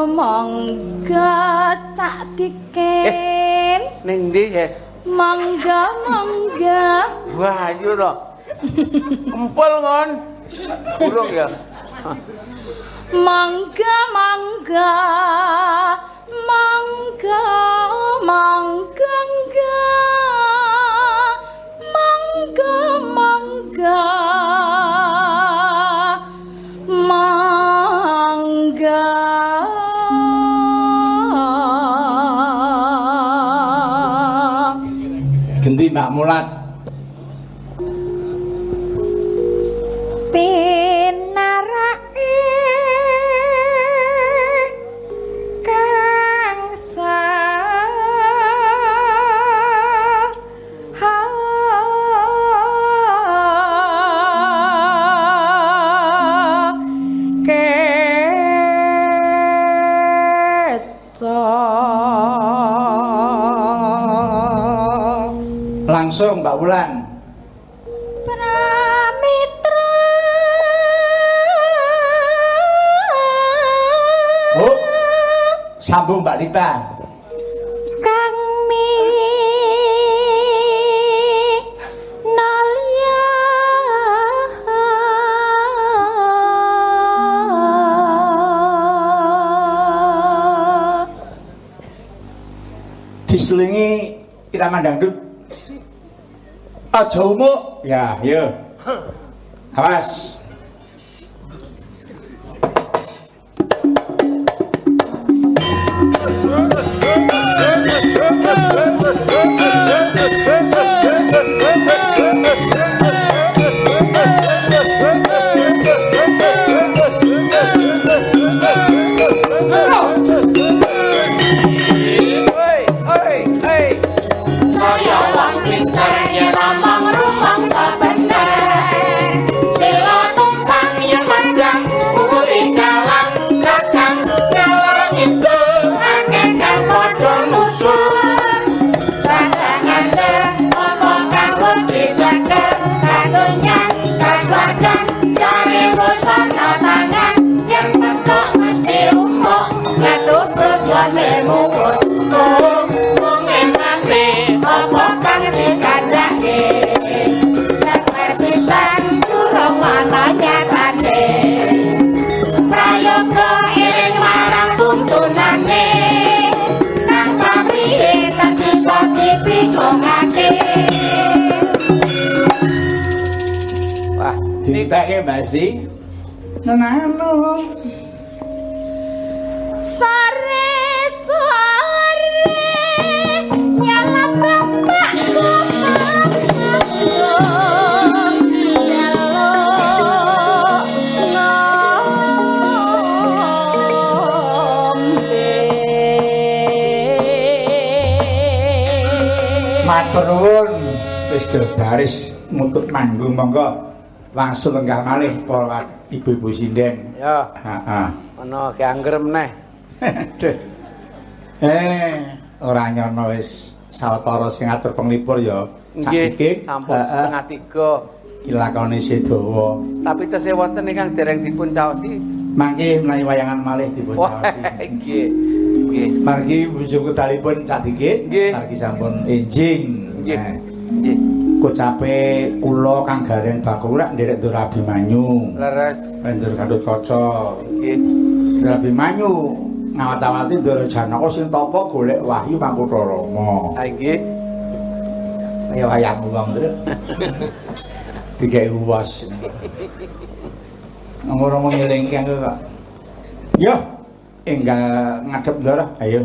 mangga tak diken Ning ndi, Yes? mangga mangga Wah, ayo to. Empul ngon. Burung ya. mangga mangga mangga mangga Genti Mbak Mulat. pinarake Langsung Mbak Wulan. Pramitra Oh. Sambung Mbak Lita. kang mi nalya Diselingi irama dangdut. Aja umuk. Ya, yo. Awas. SD? No, no, no. Sorry, sorry. Matur nuwun wis dodaris nutup manggung monggo Langsung lenggah malih para ibu-ibu sinden. Ya, Heeh. ana ki anggrem neh. Aduh. Eh, ora nyono wis sawetara sing ngatur penglipur ya. Nggih, sampun setengah tiga. Ilakone sedawa. Tapi tesih wonten ingkang dereng dipun caosi. Mangke menawi wayangan malih dipun caosi. nggih. Nggih. Margi bojoku talipun cak dikit. Nggih. Margi sampun enjing. Nggih. Nggih. Kocape kula Kang Garen Bakurak nderek Ndur Abimanyu. Leres. Ndur Gandut Kaca. Nggih. Ndur Abimanyu ngawat-awati Ndur Janaka sing tapa golek wahyu Pangkutha Rama. Ha nggih. Kaya wayangmu wong Ndur. Digawe uwas. Mau ngelingke kok. Yo, enggal ngadep Ndur. Ayo.